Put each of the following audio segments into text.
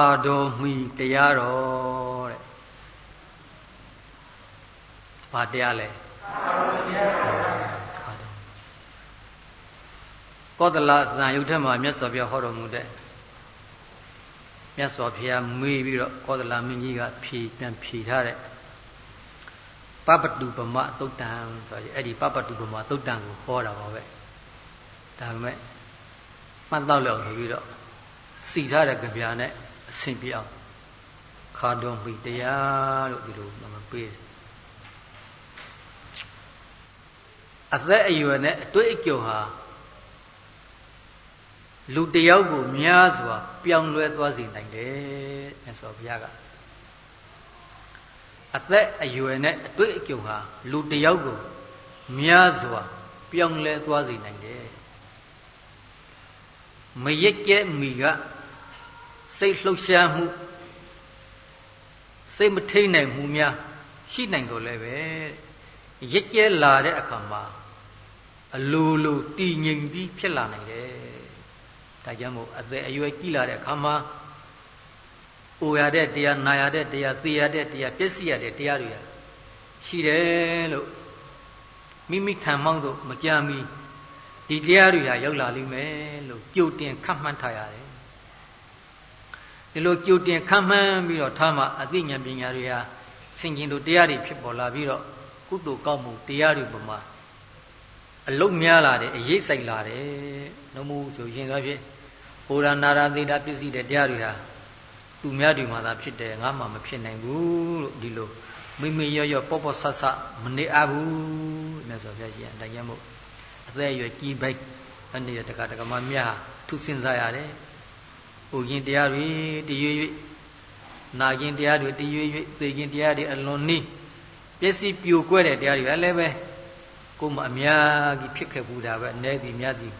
ါတော်မီတရားတော်တဲ့ဘာတရားလဲကောသလသံယုတ်ထက်မှာမြတ်စွာဘုရားဟောတော်မူတဲ့မြတ်စွာဘုရားမေးပြီးတော့ကောသလမင်းကြီးကဖြေပြန်ဖြေထားတဲ့ပပတုပမသုတ်တံဆိုရယ်အဲ့ဒီပပတုပမသုတ်တံကိုဟောတာပါပဲဒါပေမဲ့မှတ်တော့လောက်ဆိုပြီးတော့စီထားတဲ့ကြပြာနဲ့ အဆင်ပြေအောင်ခါတော်မိတရားလို့ဒီလိုမပေးတယ်အသက်အရွယ်နဲ့အတွေ့အကြုံဟာလူတယောက်ကိုများစွာ ပြောင်းလဲသွားစေနိုင်တယ်မြတ်စွာဘုရားကအသက်အရွယ်နဲ့အတွေ့အကြုံဟာလူတယောက်ကိုများစွာ ပြောင်းလဲသွားစေနိုင်တယ်မရက်ကျဲမိက စိတ်လှုပ်ရှားမှုစိတ်မထိန်နိုင်မှုများရှိနိုင်တော့လည်းပဲရက်ကျဲလာတဲ့အခါမှာအလိုလိုတည်ငြိမ်ပြီးဖြစ်လာနိုင်တယ်ဒါကြောင့်မို့အသက်အရွယ်ကြီးလာတဲ့အခါမှာအိုရတဲ့တရားနာရတဲ့တရားသိရတဲ့တရားပြည့်စည်ရတဲ့တရားတွေရှိတယ်လို့မိမိခံမောင်းတို့မကြမ်းမီဒီတရားတွေဟာရောက်လာလိမ့်မယ်လို့ကြိုတင်ခန့်မှန်းထားရတယ် ဒီလိုကြိုတင်ခန့်မှန်းပြီးတော့ထားမှအသိဉာဏ်ပညာတွေဟာဆင်ခြင်တို့တရားတွေဖြစ်ပေါ်လာပြီးတော့ကုသိုလ်ကောင်းမှုတရားတွေပေါ်မှာအလုံးများလာတယ်အရေးစိုက်လာတယ်နှုံးမှုဆိုရင်တော့ဖြစ်ဘုရားနာရာသေတာပြည့်စည်တဲ့တရားတွေဟာသူများတွေမှာသာဖြစ်တယ်ငါမှမဖြစ်နိုင်ဘူးလို့ဒီလိုမိမိရော့ရော့ပေါ့ပေါ့ဆတ်ဆတ်မနေအပ်ဘူးမြတ်စွာဘုရားရှင်တရားမို့အသက်အရွယ်ကြီးပိုက်အနေနဲ့တက္ကတက္ကမမြတ်ထုစဉ်းစားရတယ်။ ဥရင်တရားတွေတည်ရွ၍နာရင်တရားတွေတည်ရွ၍သိရင်တရားတွေအလွန်နီးပျက်စီးပြိုကွဲတဲ့တရားတွေလည်းပဲကိုယ်မှအများကြီးဖြစ်ခဲ့ဘူးတာပဲအနေသည်များသည်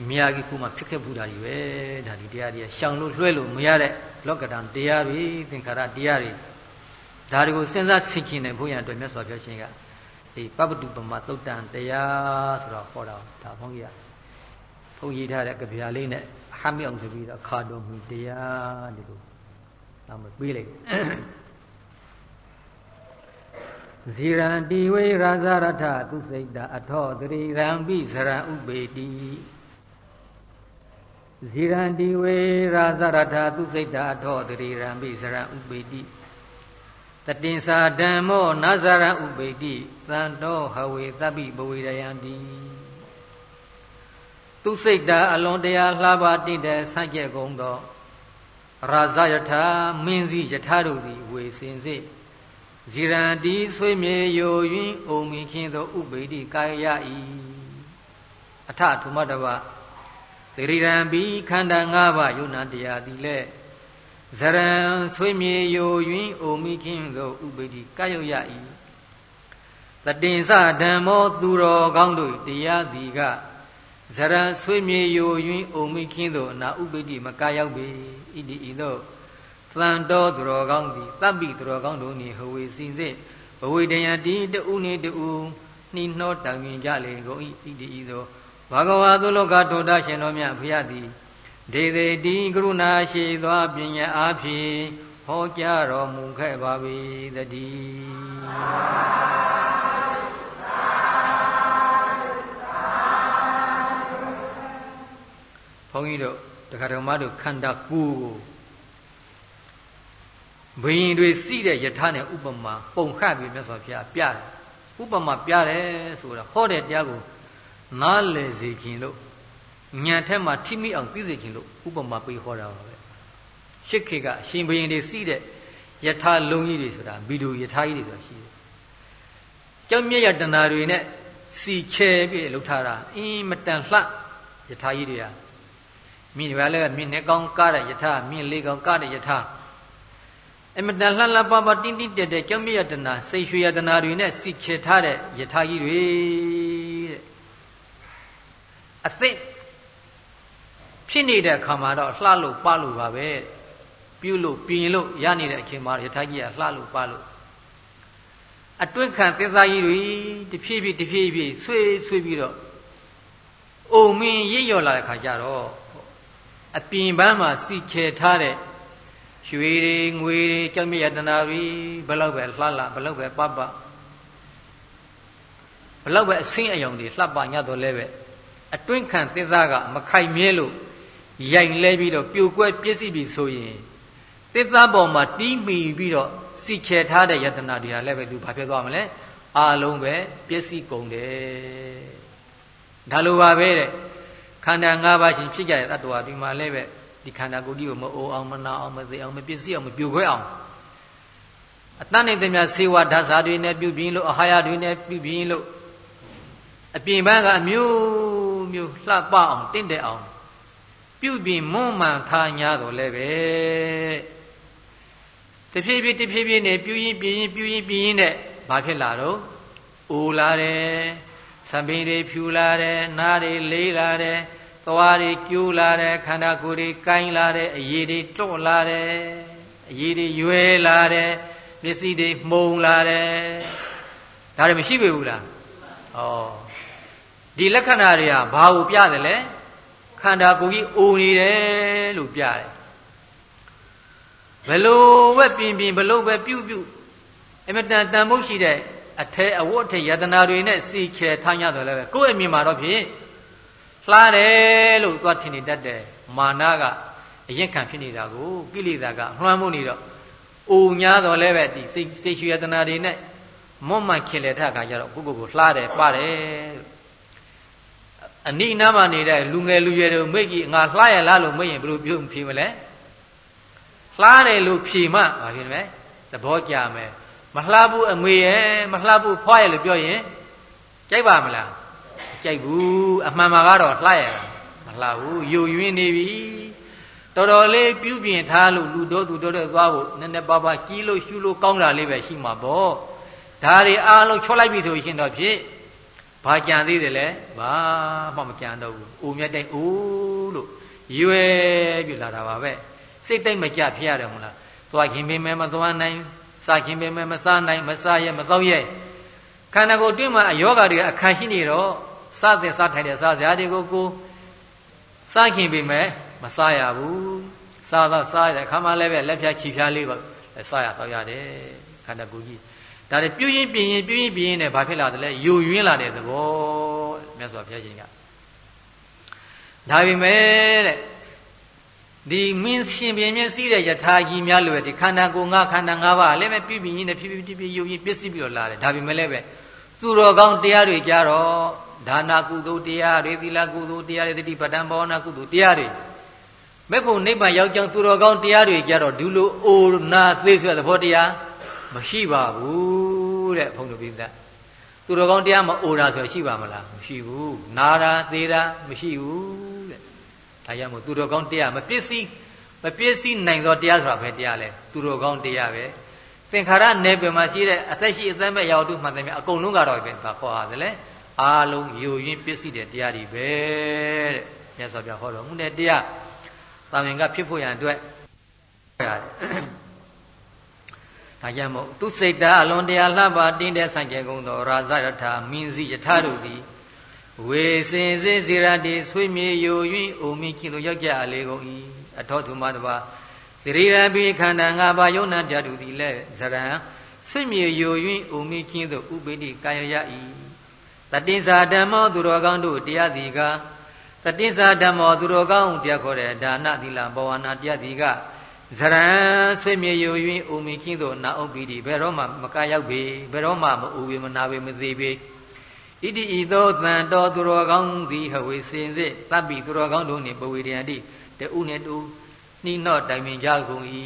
အများကြီးကိုယ်မှဖြစ်ခဲ့ဘူးတာကြီးပဲဒါဒီတရားတွေရှောင်လို့လွှဲလို့မရတဲ့လောကဓာတ်တရားတွေသင်္ခါရတရားတွေဒါတွေကိုစဉ်းစားဆင်ခြင်နေဖို့ရန်အတွက်မြတ်စွာဘုရားရှင်ကဒီပပတုပမသုတ်တန်တရားဆိုတော့ဟောတာဒါဘုန်းကြီးကဘုန်းကြီးထားတဲ့ကြပြာလေးနဲ့ ဟမ်းမြောင်ဆိုပြီးတော့ခါတော်မူတရားဒီလိုနောက်မှပြေးလိုက်ဇီရံတိဝေရာဇရထသူစိတ်တာအထောတရိရံပိစရံဥပေတိဇီရံတိဝေရာဇရထသူစိတ်တာအထောတရိရံပိစရံဥပေတိတတင်္စာဓမ္မောနာဇရံဥပေတိသံတော်ဟဝေသဗ္ဗိဘဝေရယံတိ သူစိတ်တာအလွန်တရာလှပတင့်တဲ့ဆန့်ကျက်ကုန်သောရာဇယထာမင်းစည်းယထာတို့သည်ဝေစင်စေဇိရန်တီဆွေမြေယိုယွင်းအုံမီခင်းသောဥပေတိကာယဤအထထုမတဝသရိရံဘီခန္ဓာ၅ပါးယုံနာတရားသည်လဲဇရံဆွေမြေယိုယွင်းအုံမီခင်းသောဥပေတိကာယယဤတတင်္စဓမ္မောသူတော်ကောင်းတို့တရားသည်က ဇရံဆွေမြေယိုယွင်းအုံမီခင်းသောအနာဥပေတိမကာရောက်ပေဣတိဤသို့သံတော်သူတော်ကောင်းသည်တပ်ပိသူတော်ကောင်းတို့နှင့်ဟဝေစင်စစ်ဘဝေတယံတိတူနှင့်တူနှိနှောတောင်မြင်ကြလေကုန်၏ဣတိဤသို့ဘာဂဝါသုလောကထောတာရှင်တော်မြတ်ဖျားသည်ဒေသေတိကရုဏာရှိသောပညာအားဖြင့်ဟောကြားတော်မူခဲ့ပါ၏တည်း န်းကြီးတို့တခါတော်မတို့ခန္ဓာကိုယ်ကိုဘယင်တွေစီးတဲ့ယထာနဲ့ဥပမာပုံခတ်ပြီးမြတ်စွာဘုရားပြတယ်ဥပမာပြတယ်ဆိုတာဟောတဲ့တရားကိုနားလည်စေခြင်းလို့ညံထက်မှာထိမိအောင်သိစေခြင်းလို့ဥပမာပေးဟောတာပါပဲရှစ်ခေတ်ကရှင်ဘယင်တွေစီးတဲ့ယထာလုံးကြီးတွေဆိုတာဗီဒိုယထာကြီးတွေဆိုတာရှိတယ်ကြောင့်မြတ်ရတနာတွေနဲ့စီချဲပြီးလှုပ်ထားတာအင်းမတန်လှယထာကြီးတွေက မြင်ပါလဲမြင်နေကောင်းကားတဲ့ယထာမြင်လေးကောင်းကားတဲ့ယထာအမတန်လှလှပပတင်းတင်းတက်တက်ကြောင့်မြတ်တနာစိတ်ရွှေရတနာတွေနဲ့စီချေထားတဲ့ယထာကြီးတွေတဲ့အသိဖြစ်နေတဲ့အခါမှာတော့လှလို့ပလို့ပါပဲပြုလို့ပြင်လို့ရနေတဲ့အချိန်မှာယထာကြီးကလှလို့ပလို့အတွင်းခံသစ္စာကြီးတွေတဖြည်းဖြည်းတဖြည်းဖြည်းဆွေးဆွေးပြီးတော့အုံမင်းရစ်ရော်လာတဲ့ခါကျတော့ အပြင်ပန်းမှာစီချေထားတဲ့ရွှေတွေငွေတွေကြောင့်မြတ်တနာတွေဘလောက်ပဲလှလှဘလောက်ပဲပပဘလောက်ပဲအဆင်းအယောင်တွေလှပညတော့လဲပဲအတွင်းခံသစ္စာကမခိုက်မြဲလို့ရိုင်လဲပြီးတော့ပြိုကွဲပြည့်စည်ပြီဆိုရင်သစ္စာပေါ်မှာတီးမိပြီးတော့စီချေထားတဲ့ယတနာတွေဟာလည်းပဲသူဘာဖြစ်သွားမလဲအာလုံးပဲပြည့်စည်ကုန်တယ်ဒါလိုပါပဲတဲ့ခ န္ဓာ၅ပါးရှင်ဖြစ်ကြတဲ့တ attva ဒီမှာလည်းပဲဒီခန္ဓာကိုယ်ကြီးကိုမအိုအောင်မနာအောင်မသိအောင်မပြည့်စည်အောင်မပြိုခွဲအောင်အတန်းနေတဲ့မြဆေဝဓာတ်စာတွေနဲ့ပြုပြင်လို့အဟာရတွေနဲ့ပြုပြင်လို့အပြင်ဘက်ကအမျိုးမျိုးလှပအောင်တင့်တယ်အောင် ပြုပြင်မွမ်းမှန်ထား냐တော့လည်းပဲတဖြည်းဖြည်းတဖြည်းဖြည်းနဲ့ပြုရင်ပြင်းရင်ပြုရင်ပြင်းရင်နဲ့ဘာဖြစ်လာတော့အိုလာတယ်သံပင်တွေဖြူလာတယ်နားတွေလေးလာတယ် သွားတွေကျိုးလာတယ်ခန္ဓာကိုယ်တွေကိုင်းလာတယ်အရည်တွေတွန့်လာတယ်အရည်တွေရွယ်လာတယ်မျက်စိတွေမှုံလာတယ်ဒါတွေမရှိပေဘူးလားဩဒီလက္ခဏာတွေကဘာကိုပြတယ်လဲခန္ဓာကိုယ်ကြီးအိုနေတယ်လို့ပြတယ်ဘလို့ပဲပြင်ပြင်ဘလို့ပဲပြုတ်ပြုတ်အမတန်တန်ဖို့ရှိတဲ့အထဲအဝတ်အထည်ယတနာတွေနဲ့စီချေထားရတော့လည်းပဲကိုယ့်အမြင်မှာတော့ဖြင့် လှတယ်လို့သွားထင်နေတတ်တယ်မာနကအရင်ခံဖြစ်နေတာကိုကိလေသာကလွှမ်းမိုးနေတော့အိုညာတော့လည်းပဲဒီစိတ်စိတ်ရွှေယတနာတွေနဲ့မွတ်မှန်ခင်လေထအခါကျတော့ကိုကိုကိုလှတယ်ပါတယ်အနိနာမှာနေတဲ့လူငယ်လူရွယ်တွေမိတ်ကြီးငါလှရလားလို့မေးရင်ဘယ်လိုပြုဖြေမလဲလှတယ်လို့ဖြေမှဘာဖြစ်မလဲသဘောကျမယ်မလှဘူးအငွေရဲ့မလှဘူးဖွားရဲ့လို့ပြောရင်ကြိုက်ပါမလား ကြိုက်ဘူးအမှန်မှာကတော့လှရမလှဘူးယိုယွင်းနေပြီတော်တော်လေးပြုပြင်ထားလို့လူတော်သူတော်တော်သွားဖို့နည်းနည်းပါးပါးကြီးလို့ရှူလို့ကောင်းတာလေးပဲရှိမှာပေါ့ဒါတွေအားလုံးချောလိုက်ပြီဆိုရင်တော့ဖြစ်ဘာကြံသေးတယ်လဲဘာမှမကြံတော့ဘူးအိုမြတ်တဲ့အိုးလို့ရွယ်ပြလာတာပါပဲစိတ်တိတ်မကြဖြစ်ရတယ်မဟုတ်လားသွားခင်ပင်မဲမသွားနိုင်စားခင်ပင်မဲမစားနိုင်မစားရဲမတော့ရဲခန္ဓာကိုယ်တွင်းမှာအယောဂါတွေအခါရှိနေတော့ စားတဲ့စားထိုင်တဲ့စားစရာတွေကိုကိုစားခင်ပင်မဲမစားရဘူးစားတော့စားရတဲ့ခါမှလည်းပဲလက်ဖြတ်ချီဖြားလေးပါစားရတော့ရတယ်ခန္ဓာကိုယ်ကြီးဒါလည်းပြုရင်ပြင်းရင်ပြုရင်ပြင်းရင်လည်းဘာဖြစ်လာတယ်လဲယိုယွင်းလာတဲ့သဘောမြတ်စွာဘုရားရှင်ကဒါပေမဲ့တဲ့ဒီမင်းရှင်ပြင်းမြင့်စီးတဲ့ယထာကြီးများလိုပဲဒီခန္ဓာကိုယ်ငါခန္ဓာ၅ပါးလည်းပဲပြပြင်းနဲ့ဖြည်းဖြည်းဖြည်းဖြည်းယုံရင်ပြည့်စည်ပြီးတော့လာတယ်ဒါပေမဲ့လည်းပဲသူတော်ကောင်းတရားတွေကြတော့ ဒါနာကုသိုလ်တရားတွေသီလကုသိုလ်တရားတွေတတိပဋ္ဌာန်ဘာဝနာကုသိုလ်တရားတွေမဲ့ဖို့နိဗ္ဗာန်ရောက်ကြောင်းသူတော်ကောင်းတရားတွေကြတော့ဒုလိုအိုနာသေးဆိုတဲ့သဘောတရားမရှိပါဘူးတဲ့ဘုန်းတော်ပိသသူတော်ကောင်းတရားမအိုတာဆိုရှိပါမလားမရှိဘူးနာတာသေးတာမရှိဘူးတဲ့ဒါကြောင့်မို့သူတော်ကောင်းတရားမပစ္စည်းမပစ္စည်းနိုင်သောတရားဆိုတာပဲတရားလဲသူတော်ကောင်းတရားပဲသင်္ခါရနယ်ပင်မှာရှိတဲ့အသက်ရှိအသက်မဲ့ရောက်တို့မှန်တယ်မြအကုန်လုံးကတော့ပဲဘာခေါ်ရတယ်လဲ အားလုံးယူရင်းပစ္စည်းတဲ့တရားတွေပဲတဲ့မြတ်စွာဘုရားဟောတော်မူတဲ့တရားတာဝန်ကဖြစ်ဖို့ရန်အတွက်ရတယ်ဒါကြောင့်မို့သူစိတ်ဓာအလွန်တရာလှပတင်းတဲ့ဆန့်ကျင်ကုန်သောရာဇရထမင်းစီယထတို့သည်ဝေစင်စေဇေရတိဆွေမြေယို၍အိုမိခင်တို့ရောက်ကြအလေကုန်၏အထောထုမတပါသရီရပိခန္ဓာ၅ပါးယုံနာပြတုသည်လည်းဇရံဆွေမြေယို၍အိုမိခင်တို့ဥပိတိကာယယ၏ တတင်္စာဓမ္မောသူတော်ကောင်းတို့တရားသည်ကတတင်္စာဓမ္မောသူတော်ကောင်းတရားခေါ်တဲ့ဒါနသီလဘဝနာတရားသည်ကဇရံဆွေမြေယို၍အိုမီခင်းသို့နာအုပ်ပြီးဒီဘယ်တော့မှမကရောက်ပေဘယ်တော့မှမအူပေမနာပေမသေးပေဣတိဤသောတန်တော်သူတော်ကောင်းသည်ဟဝေစင်စစ်တပ်ပြီးသူတော်ကောင်းတို့နှင့်ပဝေရယတိတူနှင့်တူနှိနော့တိုင်ပင်ကြကုန်၏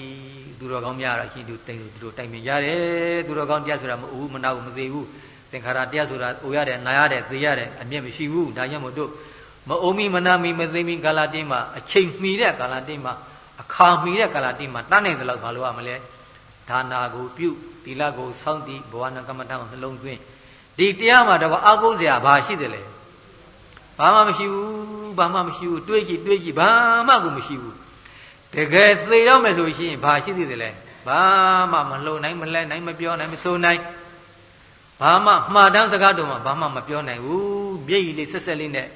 သူတော်ကောင်းများတော့ရှိသူတိုင်သူတို့တိုင်ပင်ကြတယ်သူတော်ကောင်းတရားဆိုတာမအူမနာဘူးမသေးဘူး သင်္ခါရတရားဆိုတာအိုရတယ်နာရတယ်သေရတယ်အမျက်မရှိဘူးဒါကြောင့်မို့တို့မအုံမီမနာမီမသိမီကာလတင်းမှာအချိန်မီတဲ့ကာလတင်းမှာအခါမီတဲ့ကာလတိမှာတန်းနိုင်တဲ့လောက်ဘာလို့ရမလဲဒါနာကိုပြုသီလကိုစောင့်တည်ဘဝနာကမ္မထံကိုနှလုံးသွင်းဒီတရားမှာတော့အာကိုးစရာဘာရှိတယ်လဲဘာမှမရှိဘူးဘာမှမရှိဘူးတွေးကြည့်တွေးကြည့်ဘာမှကိုမရှိဘူးတကယ်သေတော့မယ်ဆိုရှင်ဘာရှိသေးတယ်လဲဘာမှမလုံနိုင်မလဲနိုင်မပြောနိုင်မဆိုနိုင် ဘာမှမှားတမ်းစကားတော့မှဘာမှမပြောနိုင်ဘူးမျက်ရည်လေးဆက်ဆက်လေးနဲ့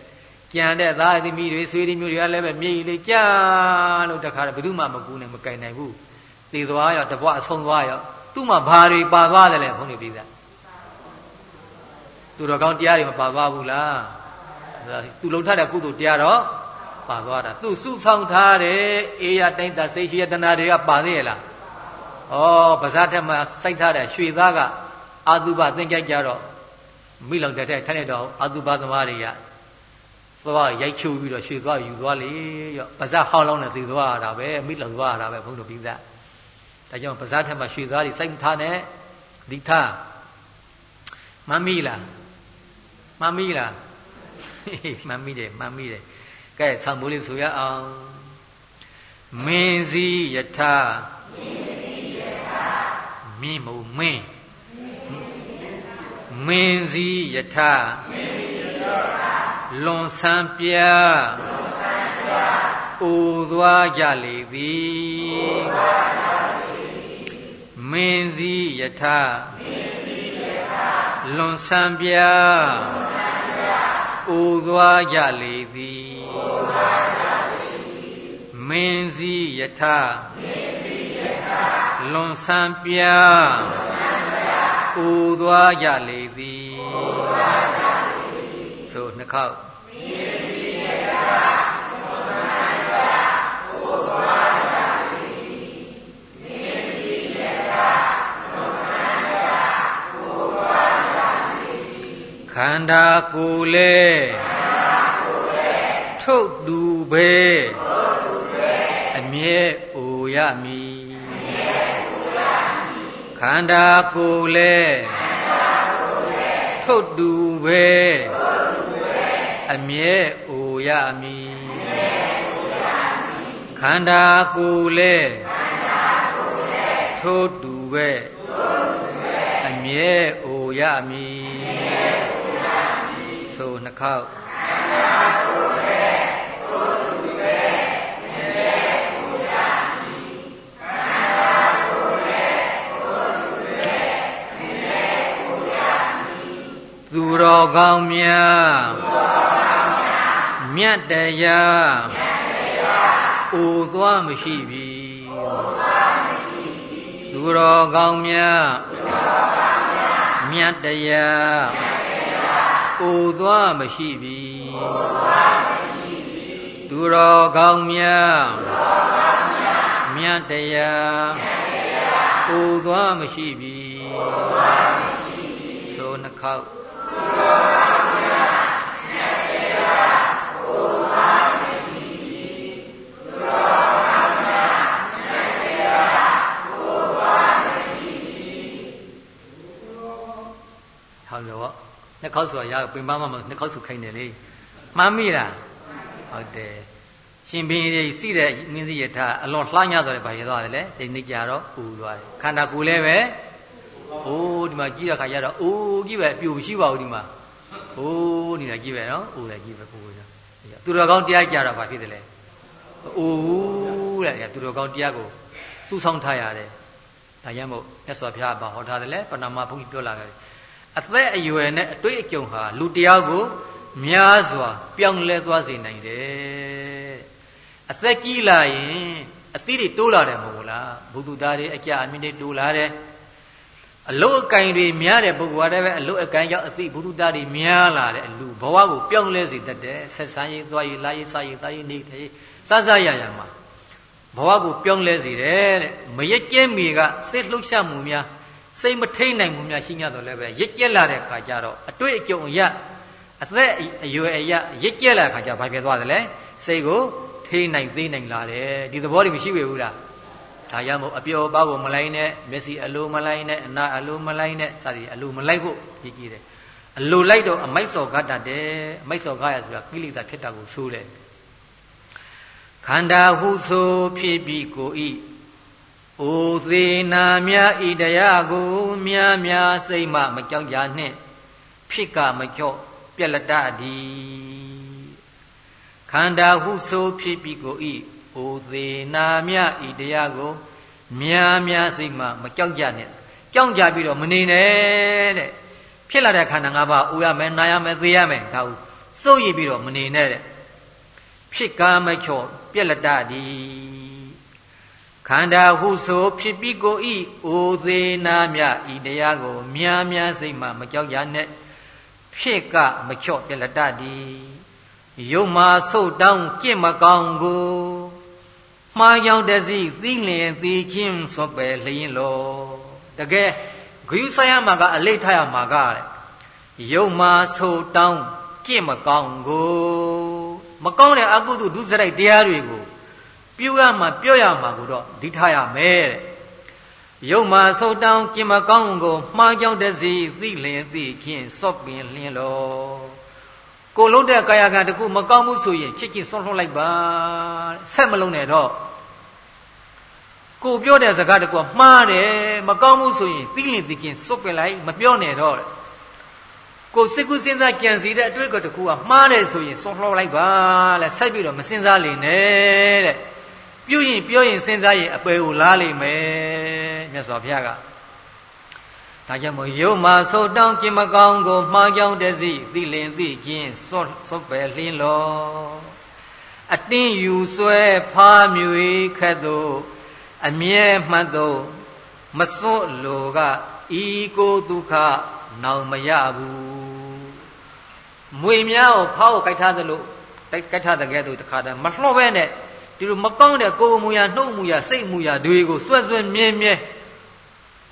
ကြံတဲ့သားသမီးတွေဆွေတွေမျိုးတွေကလည်းပဲမြေကြီးလေးကြာလို့တခါတည်းဘယ်သူမှမကူနိုင်မကင်နိုင်ဘူးသေသွားရောတပွားအဆုံးသွားရောသူ့မှာဘာတွေပါသွားတယ်လဲဘုန်းကြီးပြည်သားသူတော်ကောင်းတရားတွေမပါသွားဘူးလားသူလုံထတဲ့ကုသိုလ်တရားတော့ပါသွားတာသူစုဆောင်ထားတဲ့အေးရတိုင်းသာစိတ်ရှိရတနာတွေကပါသေးရဲ့လားဩပါဇာထက်မှာစိုက်ထားတဲ့ရွှေသားက အာတုဘသင်္ကြန်ကြတော့မိလောင်တဲ့ထိုင်နေတော့အာတုဘသမားတွေကသွားရိုက်ချိုးပြီးတော့ရွှေသွားယူသွားလေရောပါဇာဟောင်းလောင်းနဲ့သိသွားရတာပဲမိလောင်သွားရတာပဲဘုန်းတော်ပြီးသားဒါကြောင့်ပါဇာထက်မှာရွှေသားတွေစိုက်ထားတဲ့ဒီထားမမီလားမမီလားမမီတယ်မမီတယ်ကဲဆောင်းမိုးလေးဆိုရအောင်မင်းစည်းယထမင်းစည်းယထမင်းမုံမင်း မင်းစည်းယထမင်းစည်းယထလွန်ဆန်းပြလွန်ဆန်းပြအိုသွားကြလေသည်မင်းစည်းယထမင်းစည်းယထလွန်ဆန်းပြလွန်ဆန်းပြအိုသွားကြလေသည်မင်းစည်းယထလွန်ဆန်းပြ အိုသွားကြလေသည်ဆိုနှစ်ခေါက်ခန္ဓာကိုယ်လေထုတ်တူပဲအမြဲအိုရမည် ခန္ဓာကိုယ်လေထုတ်တူပဲအမြဲအိုရမည်ခန္ဓာကိုယ်လေထုတ်တူပဲအမြဲအိုရမည်ဆိုနှခေါက် တော်ကောင်းများမြတ်တရားအိုသွားမရှိပြီသူတော်ကောင်းများမြတ်တရားအိုသွားမရှိပြီသူတော်ကောင်းများမြတ်တရားအိုသွားမရှိပြီဆိုနှခေါက်ဟောလို့ နှစ်ခေါက်ဆိုတာရပင်ပန်းမမနှစ်ခေါက်ဆိုခိုင်းတယ်လေမှန်မိလားဟုတ်တယ်ရှင်ဘင်းကြီးစီးတဲ့မင်းစီရထားအလွန်လှမ်းရတော့ဘာရသွားတယ်လဲဒီနေ့ကြတော့ပူသွားတယ်ခန္ဓာကိုယ်လည်းပဲအိုးဒီမှာကြည့်တဲ့ခါကျတော့အိုးကြည့်ပဲအပြူမရှိပါဘူးဒီမှာအိုးနေတာကြည့်ပဲနော်အိုးလည်းကြည့်ပဲပူကြသူတော်ကောင်းတရားကြတော့ဘာဖြစ်တယ်လဲအိုးတဲ့သူတော်ကောင်းတရားကိုစူးဆောင်းထားရတယ်ဒါရမို့မြတ်စွာဘုရားဘာဟောထားတယ်လဲပဏာမဘုန်းကြီးပြောလာတယ် အသက်အရွယ်နဲ့အတွေ့အကြုံဟာလူတရားကိုများစွာ ပြောင်းလဲသွားစေနိုင်တယ်အသက်ကြီးလာရင်အသီးတွေတိုးလာတယ်မဟုတ်လားဘုသူသားတွေအကြအမြင့်တွေတိုးလာတယ်အလုတ်အကင်တွေများတဲ့ပုဂ္ဂိုလ်ကလည်းပဲအလုတ်အကင်ကြောင့်အသီးဘုသူသားတွေများလာတယ်အလူဘဝကိုပြောင်းလဲစေတတ်တယ်ဆက်ဆံရေးသွားရေးလာရေးစားရေးသားရေးနေတယ်စစရရမှာဘဝကိုပြောင်းလဲစေတယ်တဲ့မရက်ကျဲမီကစိတ်လှုပ်ရှားမှုများ စိတ်မထိန်နိုင်မှုများရှိ냐တော့လည်းပဲရစ်ကျက်လာတဲ့ခါကျတော့အတွေ့အကြုံအရအသက်အရွယ်အရရစ်ကျက်လာတဲ့ခါကျဘာဖြစ်သွားသလဲစိတ်ကိုထိန်နိုင်သေးနိုင်လာတယ်ဒီသဘောတွေမရှိဘူးလားဒါရမို့အပျော်ပါကိုမလိုက်နဲ့မျက်စိအလိုမလိုက်နဲ့အနာအလိုမလိုက်နဲ့စသည်အလိုမလိုက်ဖို့ကြည့်ကြည့်တယ်အလိုလိုက်တော့အမိုက်စော်ကတတ်တယ်အမိုက်စော်ကရဆိုတာကိလေသာဖြစ်တာကိုဆိုးတယ်ခန္ဓာဟုဆိုဖြစ်ပြီးကိုဤ အိုသေးနာမြဤတရားကိုမြားများစိတ်မှမကြောက်ကြနှင့်ဖြစ်ကမကြော့ပြက်လက်တသည်ခန္ဓာဟုဆိုဖြစ်ပြီးကိုဤအိုသေးနာမြဤတရားကိုမြားများစိတ်မှမကြောက်ကြနှင့်ကြောက်ကြပြီးတော့မနေနဲ့တဲ့ဖြစ်လာတဲ့ခန္ဓာ၅ပါးအိုရမယ်နာရမယ်သေရမယ်ဒါဟုစစိုးရိပ်ပြီးတော့မနေနဲ့တဲ့ဖြစ်ကာမချော့ပြက်လက်တသည် ခန္ဓာဟုဆိုဖြစ်ပြီးကိုဤအိုသေးနာမြဤတရားကိုများများစိတ်မှမကြောက်ကြနဲ့ဖြစ်ကမချော့ပြက်လက်တသည်ယုံမာဆုတ်တောင်းကြင့်မကောင်းကိုမှားကြောင်တစီသိလျင်သိချင်းဆွပယ်လျင်လောတကယ်ဂယုဆိုင်ရမှာကအလိဋ္ဌရမှာကတဲ့ယုံမာဆုတ်တောင်းကြင့်မကောင်းကို မကောင်းတဲ့အကုသိုလ်ဒုစရိုက်တရားတွေကို ပြုရမှာပြောရမှာကိုတော့ဒီထားရမယ်တဲ့ရုပ်မှာဆုတ်တောင်းကျင်မကောင်းကိုမှားကြောက်တဲ့စီသိလင်သိခင်စော့ပင်လင်းလောကိုလုံးတဲ့ကာယကံတကူမကောင်းဘူးဆိုရင်ချစ်ချစ်ဆွန့်လွှတ်လိုက်ပါဆက်မလုံးနဲ့တော့ကိုပြောတဲ့စကားတကူမှားတယ်မကောင်းဘူးဆိုရင်သိလင်သိခင်စွတ်ပင်လိုက်မပြောနဲ့တော့ကိုစိတ်ကူးစဉ်းစားကြံစီတဲ့အတွေ့အကြုံတစ်ခုကမှားတယ်ဆိုရင်ဆုံးလှော်လိုက်ပါလဲဆက်ပြီးတော့မစဉ်းစားလိမ့်နဲ့တဲ့ ပြုရင်ပြောရင်စဉ်းစားရင်အပယ်ကိုလားလိမ့်မယ်မြတ်စွာဘုရားကဒါကြောင့်မို့ယုံမှာသို့တောင်းခြင်းမကောင်းကိုမှားကြောင်းတစီသိလင်သိခြင်းစွတ်စွတ်ပဲလင်းလောအတင်းယူဆွဲဖားမြွေခတ်သို့အမြဲမှတ်သို့မစွတ်လိုကဤကိုဒုက္ခနောင်မရဘူးမွေများကိုဖောက်ကိုကြိုက်ထားသလိုကြိုက်ထားတဲ့ကဲ့သို့တခါတည်းမလှော့ပဲနဲ့ ဒီလိုမကောင်းတဲ့ကိုယ်မူရနှုတ်မူရစိတ်မူရတွေကိုစွဲ့စွဲ့မြဲမြဲ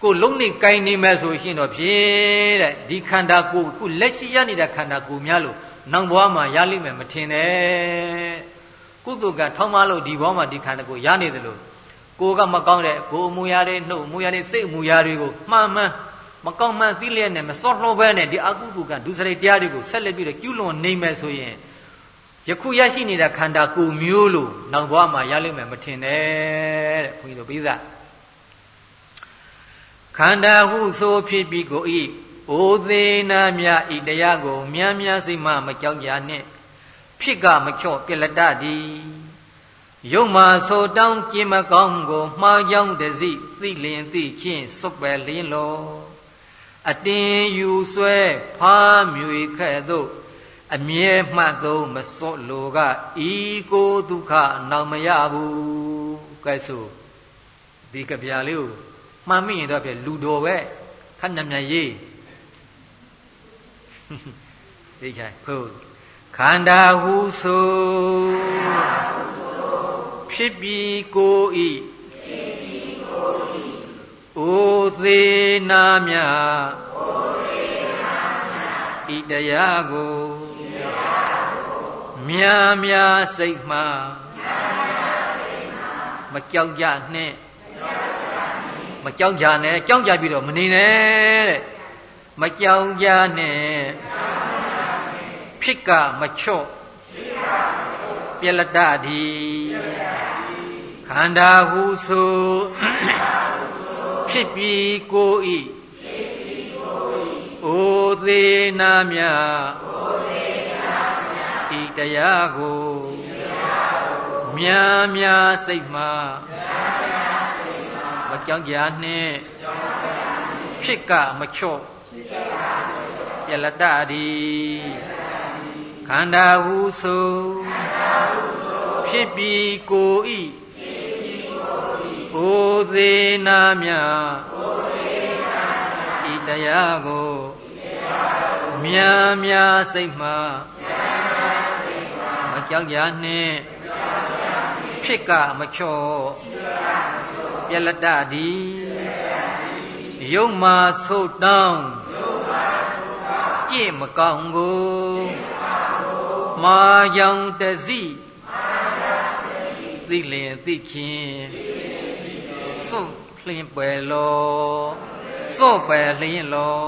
ကိုလုံးနေကိုင်းနေမဲ့ဆိုရှင်တော့ဖြင့်တဲ့ဒီခန္ဓာကိုယ်ခုလက်ရှိရနေတဲ့ခန္ဓာကိုယ်များလို့နောင်ဘဝမှာရလိမ့်မယ်မထင်နဲ့ကုသကထောင်းမလို့ဒီဘဝမှာဒီခန္ဓာကိုယ်ရနေတယ်လို့ကိုယ်ကမကောင်းတဲ့ကိုယ်မူရတဲ့နှုတ်မူရတဲ့စိတ်မူရတွေကိုမှန်မှန်မကောင်းမှန်သိလျက်နဲ့မစော့လှောဘဲနဲ့ဒီအကုကုကဒုစရိုက်တရားတွေကိုဆက်လက်ပြီးတော့ကျူးလွန်နေမယ်ဆိုရင် ယခုရရှိနေတဲ့ခန္ဓာကိုယ်မျိုးလို့နောက်ဘဝမှာရလိမ့်မယ်မထင်နဲ့တဲ့ခွန်ကြီးတို့ပြီးသားခန္ဓာဟုဆိုဖြစ်ပြီးကိုဤအိုသေးနာမြဤတရားကိုများများစိတ်မှမကြောက်ကြနှင့်ဖြစ်ကမချော့ပြလတ္တသည်ယုံမာဆိုတောင်းကြင်မကောင်းကိုမှားကြောင်းတစီသိလင်သိချင်းစွပ်ပယ်လင်းလောအတင်းယူဆွဲဖားမြွေခဲ့သို့ အမြဲမှတ်သုံးမစော့လိုကဤကိုဒုက္ခနောက်မရဘူးကဲဆိုဒီကဗျာလေးကိုမှန်မိရင်တော့ပြလူတော်ပဲခဏမြရေးသိချင်ဟုတ်ခန္ဓာဟုဆိုဖြစ်ပြီးကိုဤအိုသေးနာမြဤတရားကို မြာမြာစိတ်မှမကြောက်ကြနဲ့မကြောက်ကြနဲ့ကြောက်ကြပြီးတော့မနေနဲ့တဲ့မကြောက်ကြနဲ့ဖြစ်ကမချော့ပြလတ္တဒီခန္ဓာဟုဆိုဖြစ်ပြီးကိုဤအိုသေးနာမြဤ တရားကိုမြာမြာစိတ်မှမကြောက်ကြနှင့်ဖြစ်ကမချော့ပြလတ္တဒီခန္ဓာဟုဆိုဖြစ်ပြီးကိုဤအိုသေးနာမြဤတရားကိုမြာမြာစိတ်မှမ ကြောက်ကြနှင့်ဖြစ်ကမချော့ပြလတ္တဒီယုံမာဆုတ်တောင်းကြည့်မကောင်းကိုမာယောင်တစီသိလင်သိချင်းစွန့်လျင်ပယ်လောစွန့်ပယ်လျင်လော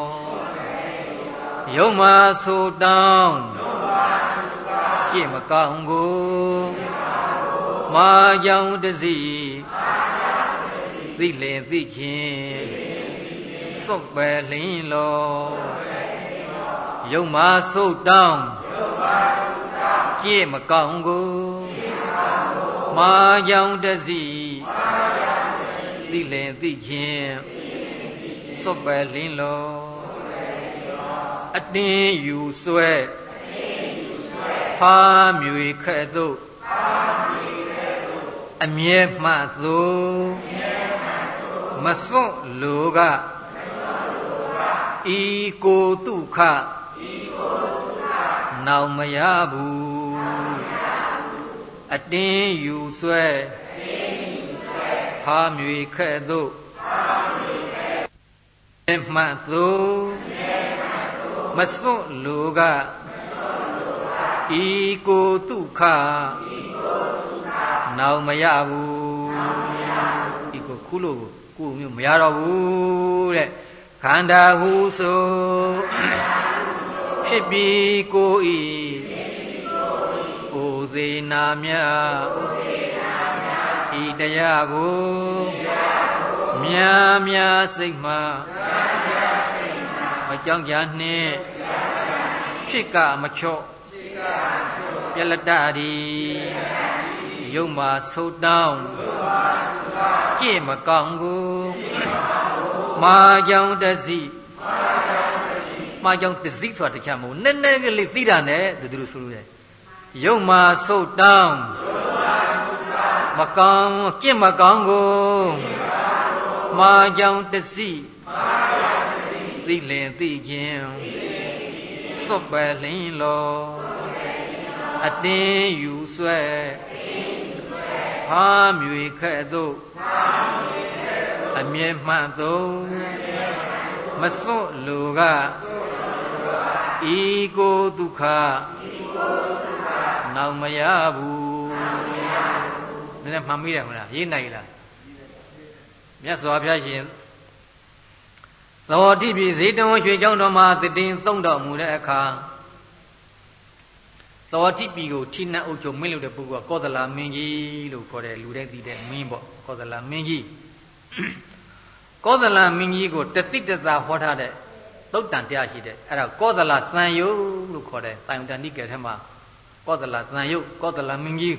ယုံမာဆူတောင်း ကြည့်မကောင်းကိုမာကြောင်တစီသိလင်သိခြင်းစွန့်ပယ်လျင်လောယုံမာဆူတောင်းကြည့်မကောင်းကိုမာကြောင်တစီသိလင်သိခြင်းစွတ်ပယ်လင်းလောအတင်းယူဆွဲ ဖာမြွေခဲ့သို့အမြဲမှသို့မစွန့်လိုကဤကိုဒုက္ခနောင်မရဘူးအတင်းယူဆွဲဖာမြွေခဲ့သို့မှတ်သို့မစွန့်လိုက ဤကိုဒုက္ခနောင်မရဘူးဤကိုခုလို့ကိုမျိုးမရတော့ဘူးတဲ့ခန္ဓာဟုဆိုဖြစ်ပြီးကိုဤကိုသေးနာမြဤတရားကိုမြာမြာစိတ်မှမကြောက်ကြနှင့်ဖြစ်ကမချော့ ပြလတ္တရီယုံမှာဆုတောင်းကြည့်မကောင်းကိုမာကြောင်တစီမာကြောင်တစီဆိုတာတခြားမဟုတ်နည်းနည်းကလေးသိတာနဲ့သူတို့ဆိုလို့ရတယ်ယုံမှာဆုတောင်းမကောင်းကြည့်မကောင်းကိုမာကြောင်တစီသိလင်သိခြင်းစွတ်ပယ်လင်းလော အတင်းယူဆွဲဖားမြွေခဲ့သို့အမြဲမှန်သုံးမစွန့်လိုကဤကိုဒုက္ခနောင်မရဘူးနည်းနည်းမှန်မိတယ်မလားရေးနိုင်လားမြတ်စွာဘုရားရှင်သောတိပိဇေတဝရွှေကျောင်းတော်မှာတည်င်းသုံးတော်မူတဲ့အခါ သောတိပိကိုထိနှက်အုပ်ချုပ်မင်းလို့တဲ့ပုဂ္ဂိုလ်ကကောသလမင်းကြီးလို့ခေါ်တယ်လူတဲ့သိတဲ့မင်းပေါ့ကောသလမင်းကြီးကောသလမင်းကြီးကိုတသိတသာဟောထားတဲ့သုတ်တန်တရားရှိတယ်အဲ့ဒါကောသလသံယုတ်လို့ခေါ်တယ်တိုင်တန်နိကေထဲမှာကောသလသံယုတ်ကောသလမင်းကြီး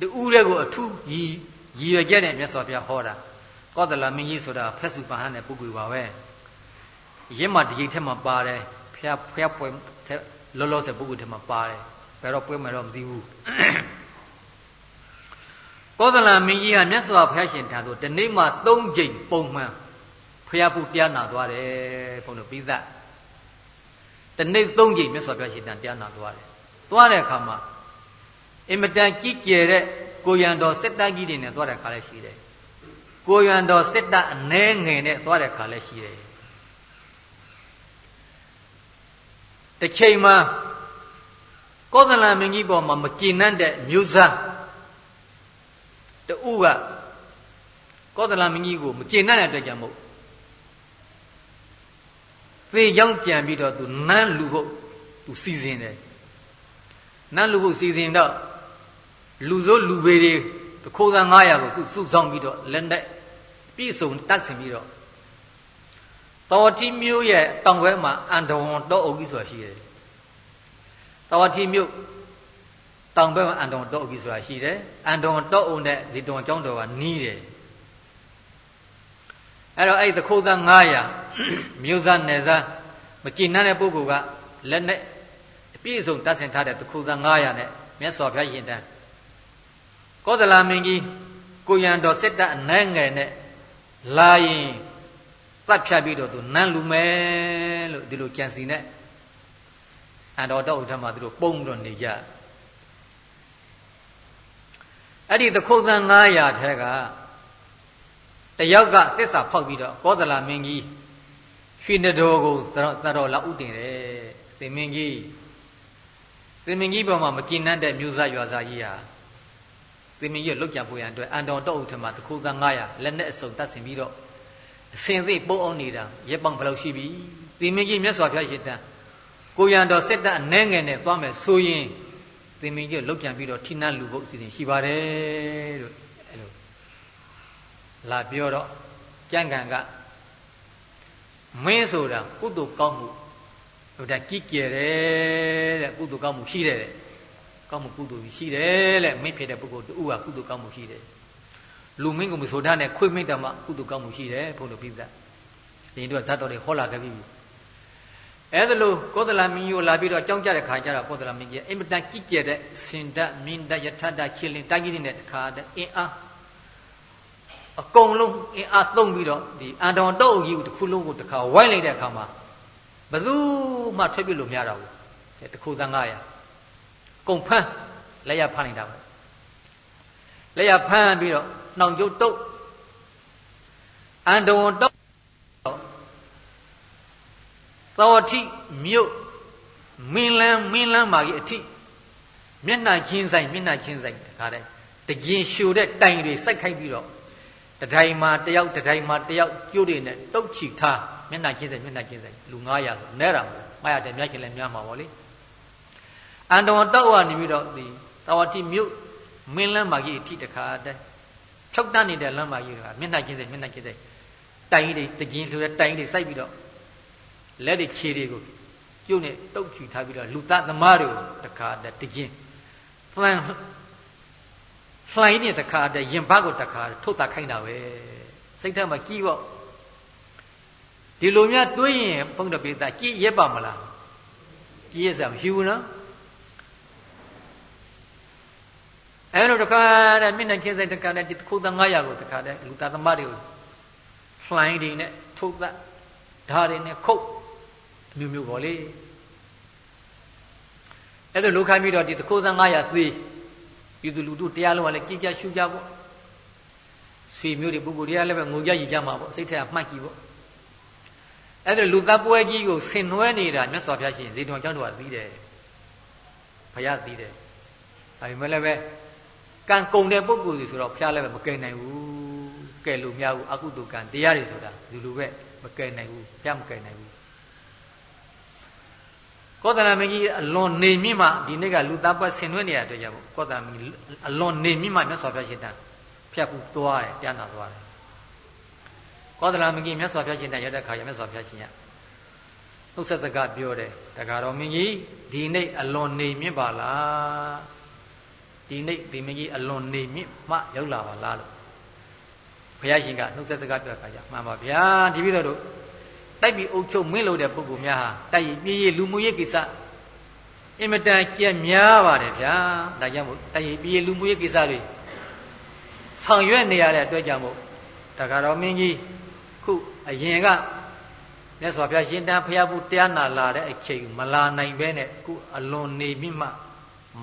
တူဦးတဲ့ကိုအထူးရည်ရည်ရွယ်ချက်နဲ့မြတ်စွာဘုရားဟောတာကောသလမင်းကြီးဆိုတာဖက်စုပါဟန်တဲ့ပုဂ္ဂိုလ်ပါပဲရင့်မတကြီးထဲမှာပါတယ်ဖျားဖျားပွဲ လောလောဆယ်ပုဂ္ဂိုလ်ထဲမှာပါတယ်ဘယ်တော့ပွဲမယ်တော့မသိဘူးကောသလမင်းကြီးကမြတ်စွာဘုရားရှင်ထံသို့တနေ့မှ၃ကြိမ်ပုံမှန်ဖျားဖို့တရားနာသွားတယ်ဘုန်းတော်ပြီးသားတနေ့၃ကြိမ်မြတ်စွာဘုရားရှင်ထံတရားနာသွားတယ်သွားတဲ့အခါမှာအင်မတန်ကြည်ကျယ်တဲ့ကိုရံတော်စစ်တန်းကြီးတွေနဲ့သွားတဲ့အခါလည်းရှိတယ်ကိုရံတော်စစ်တန်းအနှဲငယ်နဲ့သွားတဲ့အခါလည်းရှိတယ် တစ်ချိန်မှာကောသလမင်းကြီးပေါ်မှာမกินနှံ့တဲ့မျိုးစားတူကကောသလမင်းကြီးကိုမกินနှံ့တဲ့အတွက်ကြောင့်မို့သေကြောင်းပြန်ပြီးတော့သူနန်းလူဟုတ်သူစီစဉ်တယ်နန်းလူဟုတ်စီစဉ်တော့လူစိုးလူပေတွေတခိုးသား900ကိုသူစုဆောင်ပြီးတော့လက်နဲ့ပြည့်စုံတတ်ဆင်ပြီးတော့ တော်တိမျိုးရဲ့တောင်ဘက်မှာအန္တဝန်တော့အုပ်ကြီးဆိုတာရှိတယ်တဝတိမြို့တောင်ဘက်မှာအန်တုံတော့ပြီဆိုတာရှိတယ်အန်တုံတော့အုံတဲ့ဒီတုံကျောင်းတော်ကနီးတယ်အဲ့တော့အဲ့ဒီခိုးသား900မြို့သားနယ်သားမကြည်နမ်းတဲ့ပုဂ္ဂိုလ်ကလက်နဲ့အပြည့်အစုံတတ်ဆင်ထားတဲ့တခိုးသား900နဲ့မြတ်စွာဘုရားရှင်တန်းကောသလမင်းကြီးကိုရံတော်စစ်တပ်အနှဲငယ်နဲ့လာရင် တတ်ဖြတ်ပြီးတော့သူနန်းလူမယ်လို့ဒီလိုကြံစီနဲ့အန်တော်တော့ထမှာသူတို့ပုံတော့နေကြအဲ့ဒီသခုတ်သန်း900ထဲကတယောက်ကတစ္ဆာဖောက်ပြီးတော့ကောသလမင်းကြီးရွှေနတော်ကိုသတော်လာဥတင်တယ်သင်မင်းကြီးသင်မင်းကြီးပေါ်မှာမกินတဲ့မျိုးစားရွာစားကြီးဟာသင်မင်းကြီးလွတ်ကြဖို့ရန်အတွက်အန်တော်တော့ထမှာသခုတ်သန်း900လက်နဲ့အစုံတတ်ဆင်ပြီးတော့ အစင်သိပုံအောင်နေတာရက်ပေါင်းဘယ်လောက်ရှိပြီသင်မင်းကြီးမြတ်စွာဘုရားရှင်တန်ကိုရံတော်စစ်တပ်အနှဲငယ်နဲ့သွားမယ်ဆိုရင်သင်္မင်းကြီးလုတ်ပြန်ပြီးတော့ထိနှက်လူဖို့အစီအစဉ်ရှိပါတယ်လို့အဲ့လိုလာပြောတော့ကြံ့ကန်ကမင်းဆိုတာကုသိုလ်ကောင်းမှုဟိုတကြည်ကျယ်တယ်တဲ့ကုသိုလ်ကောင်းမှုရှိတယ်တဲ့ကောင်းမှုကုသိုလ်ရှိတယ်တဲ့မင်းဖြစ်တဲ့ပုဂ္ဂိုလ်တူကကုသိုလ်ကောင်းမှုရှိတယ် လူမင်းကိုမဆိုထားနဲ့ခွေမိတ်တမကုသိုလ်ကောင်းမှုရှိတယ်ဘုန်းတော်ပြသဒီတို့ကဇတ်တော်တွေဟောလာခဲ့ပြီအဲ့ဒါလို့ကောသလမင်းကြီးကိုလာပြီးတော့ကြောင်းကြတဲ့ခါကျတော့ကောသလမင်းကြီးအင်မတန်ကြည်ကျတဲ့စင်တတ်မင်းတတ်ယထတချစ်လင်တိုင်းကြီးတဲ့တခါတဲ့အင်အားအကုန်လုံးအင်အားသုံးပြီးတော့ဒီအန်တော်တောက်ကြီးကိုတစ်ခုလုံးကိုတစ်ခါဝိုင်းလိုက်တဲ့အခါမှာဘယ်သူမှထွက်ပြလို့မရတော့ဘူးတခုသန်း900ကုန်ဖန်းလက်ရဖမ်းနေတာပဲလက်ရဖမ်းပြီးတော့ နှောင်ကျုပ်တုတ်အန်တော်တုတ်သောတိမြို့မင်းလန်းမင်းလန်းမာကြီးအထိမျက်နှာချင်းဆိုင်မျက်နှာချင်းဆိုင်တခါတည်းတကြင်ရှူတဲ့တိုင်တွေစိုက်ခိုက်ပြီးတော့တတိုင်မှာတယောက်တတိုင်မှာတယောက်ကျိုးတွေနဲ့တုတ်ချီထားမျက်နှာချင်းဆိုင်မျက်နှာချင်းဆိုင်လူ900ဆိုနဲတာမဟုတ်900တည်းများချင်းလည်းများမှာပေါ့လေအန်တော်တောက်ကနေပြီးတော့ဒီသောတိမြို့မင်းလန်းမာကြီးအထိတခါတည်း ဖြုတ်တတ်နေတဲ့လမ်းမာကြီးကမျက်နှာချင်းဆိုင်မျက်နှာချင်းဆိုင်တိုင်တွေတကြင်ဆိုတဲ့တိုင်တွေစိုက်ပြီးတော့လက်တွေခြေတွေကိုကျုပ်နဲ့တုတ်ချီထားပြီးတော့လူသားသမားတွေကိုတခါတည်းတကြင်လှမ်းလှိုင်းနဲ့တခါတည်းရင်ဘတ်ကိုတခါထုတ်တာခိုင်းတာပဲစိတ်ထဲမှာကြီးပေါ့ဒီလိုများတွေးရင်ပုံတပိသားကြည်ရက်ပါမလားကြည်ရစရာမရှိဘူးနော် အဲ့လိုတခါတည်းမျက်နှာချင်းစိတ်တခါတည်းဒီခုသား900ကိုတခါတည်းလူသားသမားတွေကိုလှိုင်းတွေနဲ့ထုတ်တာဓာတ်တွေနဲ့ခုတ်မျိုးမျိုးပေါ့လေအဲ့လိုလုခိုင်းပြီးတော့ဒီတခိုးသား900သေးပြည်သူလူထုတရားလုံးကလည်းကြည်ကြရှုကြပေါ့ဆွေမျိုးတွေပုဂ္ဂိုလ်တရားလည်းပဲငိုကြရည်ကြမှာပေါ့စိတ်ထက်မှတ်ကြည့်ပေါ့အဲ့ဒါလူသားပွဲကြီးကိုဆင်နွှဲနေတာမြတ်စွာဘုရားရှင်ဇေတဝန်ကျောင်းတော်ကသိတယ်ဘုရားသိတယ်ဒါပေမဲ့လည်းပဲ ကံကုံတဲ့ပုဂ္ဂိုလ်တွေဆိုတော့ဘုရားလည်းပဲမကယ်နိုင်ဘူးကယ်လို့မရဘူးအကုသိုလ်ကံတရားတွေဆိုတာလူလူပဲမကယ်နိုင်ဘူးဘုရားမကယ်နိုင်ဘူးကောသလမင်းကြီးအလွန်နေမြင့်မှဒီနေ့ကလူသားပွဲဆင်နွှဲနေရတဲ့ကြောင့်ကောသလမင်းကြီးအလွန်နေမြင့်မှမြတ်စွာဘုရားရှင်တန်ဖြတ်ဘူးသွားတယ်ပြန်လာသွားတယ်ကောသလမင်းကြီးမြတ်စွာဘုရားရှင်တန်ရတဲ့ခါရမြတ်စွာဘုရားရှင်ကနှုတ်ဆက်စကားပြောတယ်တခါတော်မင်းကြီးဒီနေ့အလွန်နေမြင့်ပါလား ဒီနေ့ဒီမင်းကြီးအလွန်နေမြင့်မှရောက်လာပါလားလို့ဘုရားရှင်ကနှုတ်ဆက်စကားပြောတဲ့ခါကျမှန်ပါဗျာဒီပြီးတော့တိုက်ပြီးအုပ်ချုပ်မင်းလို့တဲ့ပုဂ္ဂိုလ်များဟာတိုက်ရပြည်ရလူမှုရေးကိစ္စအင်မတန်ကြက်များပါတယ်ဗျာဒါကြောင့်မို့တိုက်ရပြည်ရလူမှုရေးကိစ္စတွေဆောင်ရွက်နေရတဲ့အတွက်ကြောင့်မို့တခါတော်မင်းကြီးခုအရင်ကမြတ်စွာဘုရားရှင်တန်ဖျားဘူးတရားနာလာတဲ့အချိန်မလာနိုင်ပဲနဲ့ခုအလွန်နေမိမှ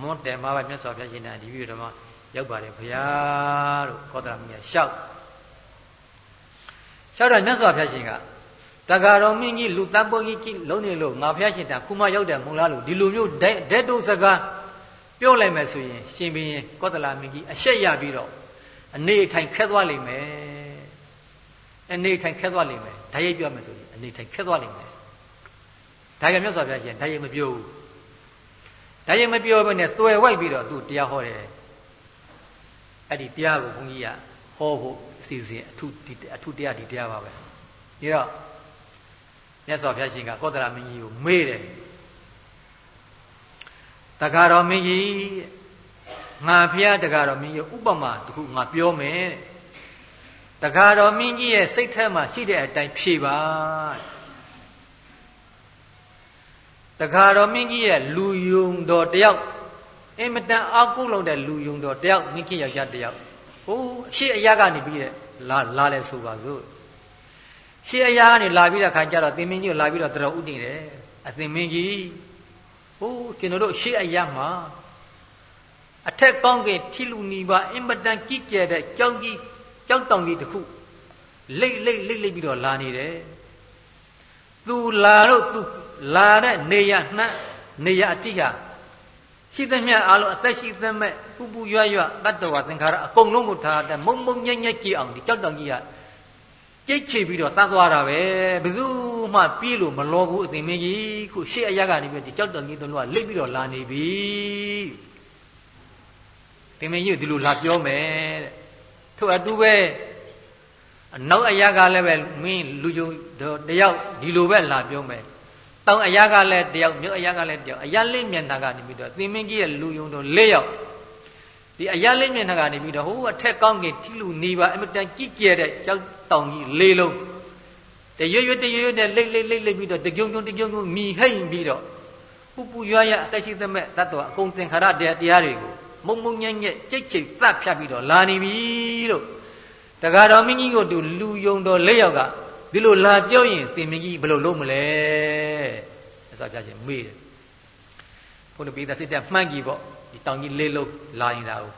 မွတ်တယ်မှာပဲမြတ်စွာဘုရားရှင်တန်ဒီပြီးတော့မှရောက်ပါတယ်ဘုရားလို့ခေါ်တာမြတ်ရှောက်ရှောက်တော့မြတ်စွာဘုရားရှင်ကတက္ကရာမင်းကြီးလူတပ်ပုတ်ကြီးကြီးလုံးနေလို့ငါဖျားရှင်တန်ခုမှရောက်တယ်မဟုတ်လားလို့ဒီလိုမျိုးဒဲတုစကားပြောလိုက်မယ်ဆိုရင်ရှင်ဘင်းရင်ကောသလမင်းကြီးအရှက်ရပြီးတော့အနေထိုင်ခက်သွားလိမ့်မယ်အနေထိုင်ခက်သွားလိမ့်မယ်ဓာတ်ရိုက်ပြောမယ်ဆိုရင်အနေထိုင်ခက်သွားလိမ့်မယ်ဒါကြောင့်မြတ်စွာဘုရားရှင်ဓာတ်ရိုက်မပြောဘူး ဓာတ်ရိုက်မပြောဘဲနဲ့သွယ်ဝိုက်ပြီးတော့သူတရားဟောတယ်အဲ့ဒီတရားကိုဘုန်းကြီးကဟောဖို့အစီအစဉ်အထုအထုတရားဒီတရားပါပဲဒီတော့မြတ်စွာဘုရားရှင်ကကောသလမင်းကြီးကိုမေးတယ်တခါတော်မင်းကြီးငါဖျားတခါတော်မင်းကြီးဥပမာတခုငါပြောမယ်တခါတော်မင်းကြီးရဲ့စိတ်ထဲမှာရှိတဲ့အတိုင်းဖြေပါတ ခါတော်မင်းကြီးရဲ့လူယုံတော်တယောက်အင်မတန်အောက်ကုလုံးတဲ့လူယုံတော်တယောက်မင်းကြီးယောက်ျားတယောက်ဟိုအရှိအရာကနေပြီးတဲ့လာလာလဲဆိုပါစို့ရှေးအရာကနေလာပြီးတဲ့ခါကျတော့သင်မင်းကြီးကိုလာပြီးတော့တော်ဥတည်တယ်အသင်မင်းကြီးဟိုးကျွန်တော်တို့ရှေးအရာမှာအထက်ကောင်းကင်ထိလူနီပါအင်မတန်ကြည်ကျဲတဲ့ကြောင်းကြီးကြောင်းတောင်ကြီးတစ်ခုလိတ်လိတ်လိတ်လိတ်ပြီးတော့လာနေတယ်သူလာတော့သူ လာတဲ့နေရနှံ့နေရအတိဟာရှိသမျှအားလုံးအသက်ရှိသမဲ့ပူပူရွရွတတ္တဝသင်္ခါရအကုန်လုံးကိုထားတဲ့မုံမုံညက်ညက်ကြည့်အောင်ဒီကြောက်တောင်ကြီးကကြိတ်ချေပြီးတော့တတ်သွားတာပဲဘယ်သူမှပြေးလို့မလောဘူးအသိမင်းကြီးခုရှေ့အရက်ကနေပြီးဒီကြောက်တော်ကြီးတို့ကလိတ်ပြီးတော့လာနေပြီသိမင်းကြီးဒီလိုလာပြောမယ်တဲ့ထို့အတူပဲအနောက်အရက်ကလည်းပဲမင်းလူကြုံတယောက်ဒီလိုပဲလာပြောမယ် တောင်အရက်ကလည်းတယောက်မြို့အရက်ကလည်းတယောက်အရလေးမျက်နှာကနေပြီးတော့သင်မင်းကြီးရဲ့လူယုံတို့၄ယောက်ဒီအရလေးမျက်နှာကနေပြီးတော့ဟိုအထက်ကောင်းကင်ထိလူနေပါအမတန်ကြည်ကျဲတဲ့ကြောက်တောင်ကြီးလေးလုံးတရွရွတရွရွနဲ့လိတ်လိတ်လိတ်လိတ်ပြီးတော့တကြုံကြုံတကြုံကြုံမြည်ဟိမ့်ပြီးတော့ပူပူရွရွအသက်ရှိသမဲ့တတ်တော်အကုန်သင်္ခါရတရားတရားတွေကိုမုံမုံညံ့ညက်ကြိတ်ကြိတ်သတ်ဖြတ်ပြီးတော့လာနေပြီလို့တကားတော်မင်းကြီးကိုတူလူယုံတော်လက်ယောက်က ဒီလိုလာပြောရင်သင်မင်းကြီးဘယ်လိုလုပ်မလဲအစောပြချင်းမေးတယ်ဘုန်းတော်ပြည်သားစစ်တပ်မှန်းကြည့်ပေါ့ဒီတောင်ကြီးလေးလုံးလာနေတာကို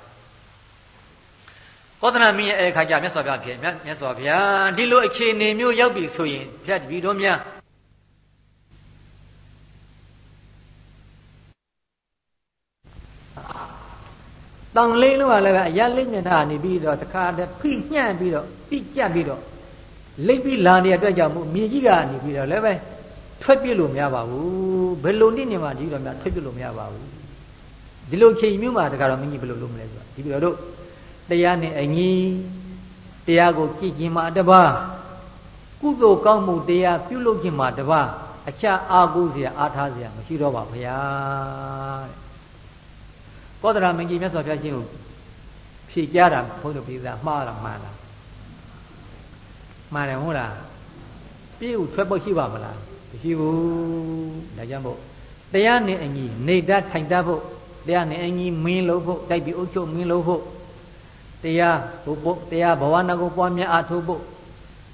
ကောသနာမင်းရဲ့အခါကျမြတ်စွာဘုရားဖြစ်မြတ်စွာဘုရားဒီလိုအခြေအနေမျိုးရောက်ပြီဆိုရင်ဖြတ်ပြီးတော့များတောင်လေးလုံးကလည်းပဲအရလိမ့်မျက်နှာနေပြီးတော့တခါတည်းဖိညှန့်ပြီးတော့ပြကြပြီးတော့ လိမ့်ပြီးလာနေတဲ့အတွက်ကြောင့်မို့မြေကြီးကနေပြီးတော့လည်းပဲထွက်ပြစ်လို့မရပါဘူးဘယ်လိုနည်းနဲ့မှဒီလိုများထွက်ပြစ်လို့မရပါဘူးဒီလိုချိန်မျိုးမှာတခါတော့မင်းကြီးဘယ်လိုလုပ်မလဲဆိုတော့ဒီလိုတို့တရားနဲ့အညီတရားကိုကြည်ကျင်မှတပါကုသိုလ်ကောင်းမှုတရားပြုလုပ်ခြင်းမှာတပါအခြားအားကိုးစရာအားထားစရာမရှိတော့ပါဘုရားတဲ့ကောသရမင်းကြီးမြတ်စွာဘုရားရှင်ကိုဖြေကြတာဘုန်းတော်ပြည်သားမှားတာမှန်တာ မှန်တယ်ဟုတ်လားပြည့်ဥထွက်ဖို့ရှိပါမလားမရှိဘူးဒါကြောင့်မို့တရားနဲ့အညီနေတတ်ထိုင်တတ်ဖို့တရားနဲ့အညီမင်းလို့ဖို့တိုက်ပြီးအုပ်ချုပ်မင်းလို့ဖို့တရားဘုဖို့တရားဘဝနာကိုပွားများအားထုတ်ဖို့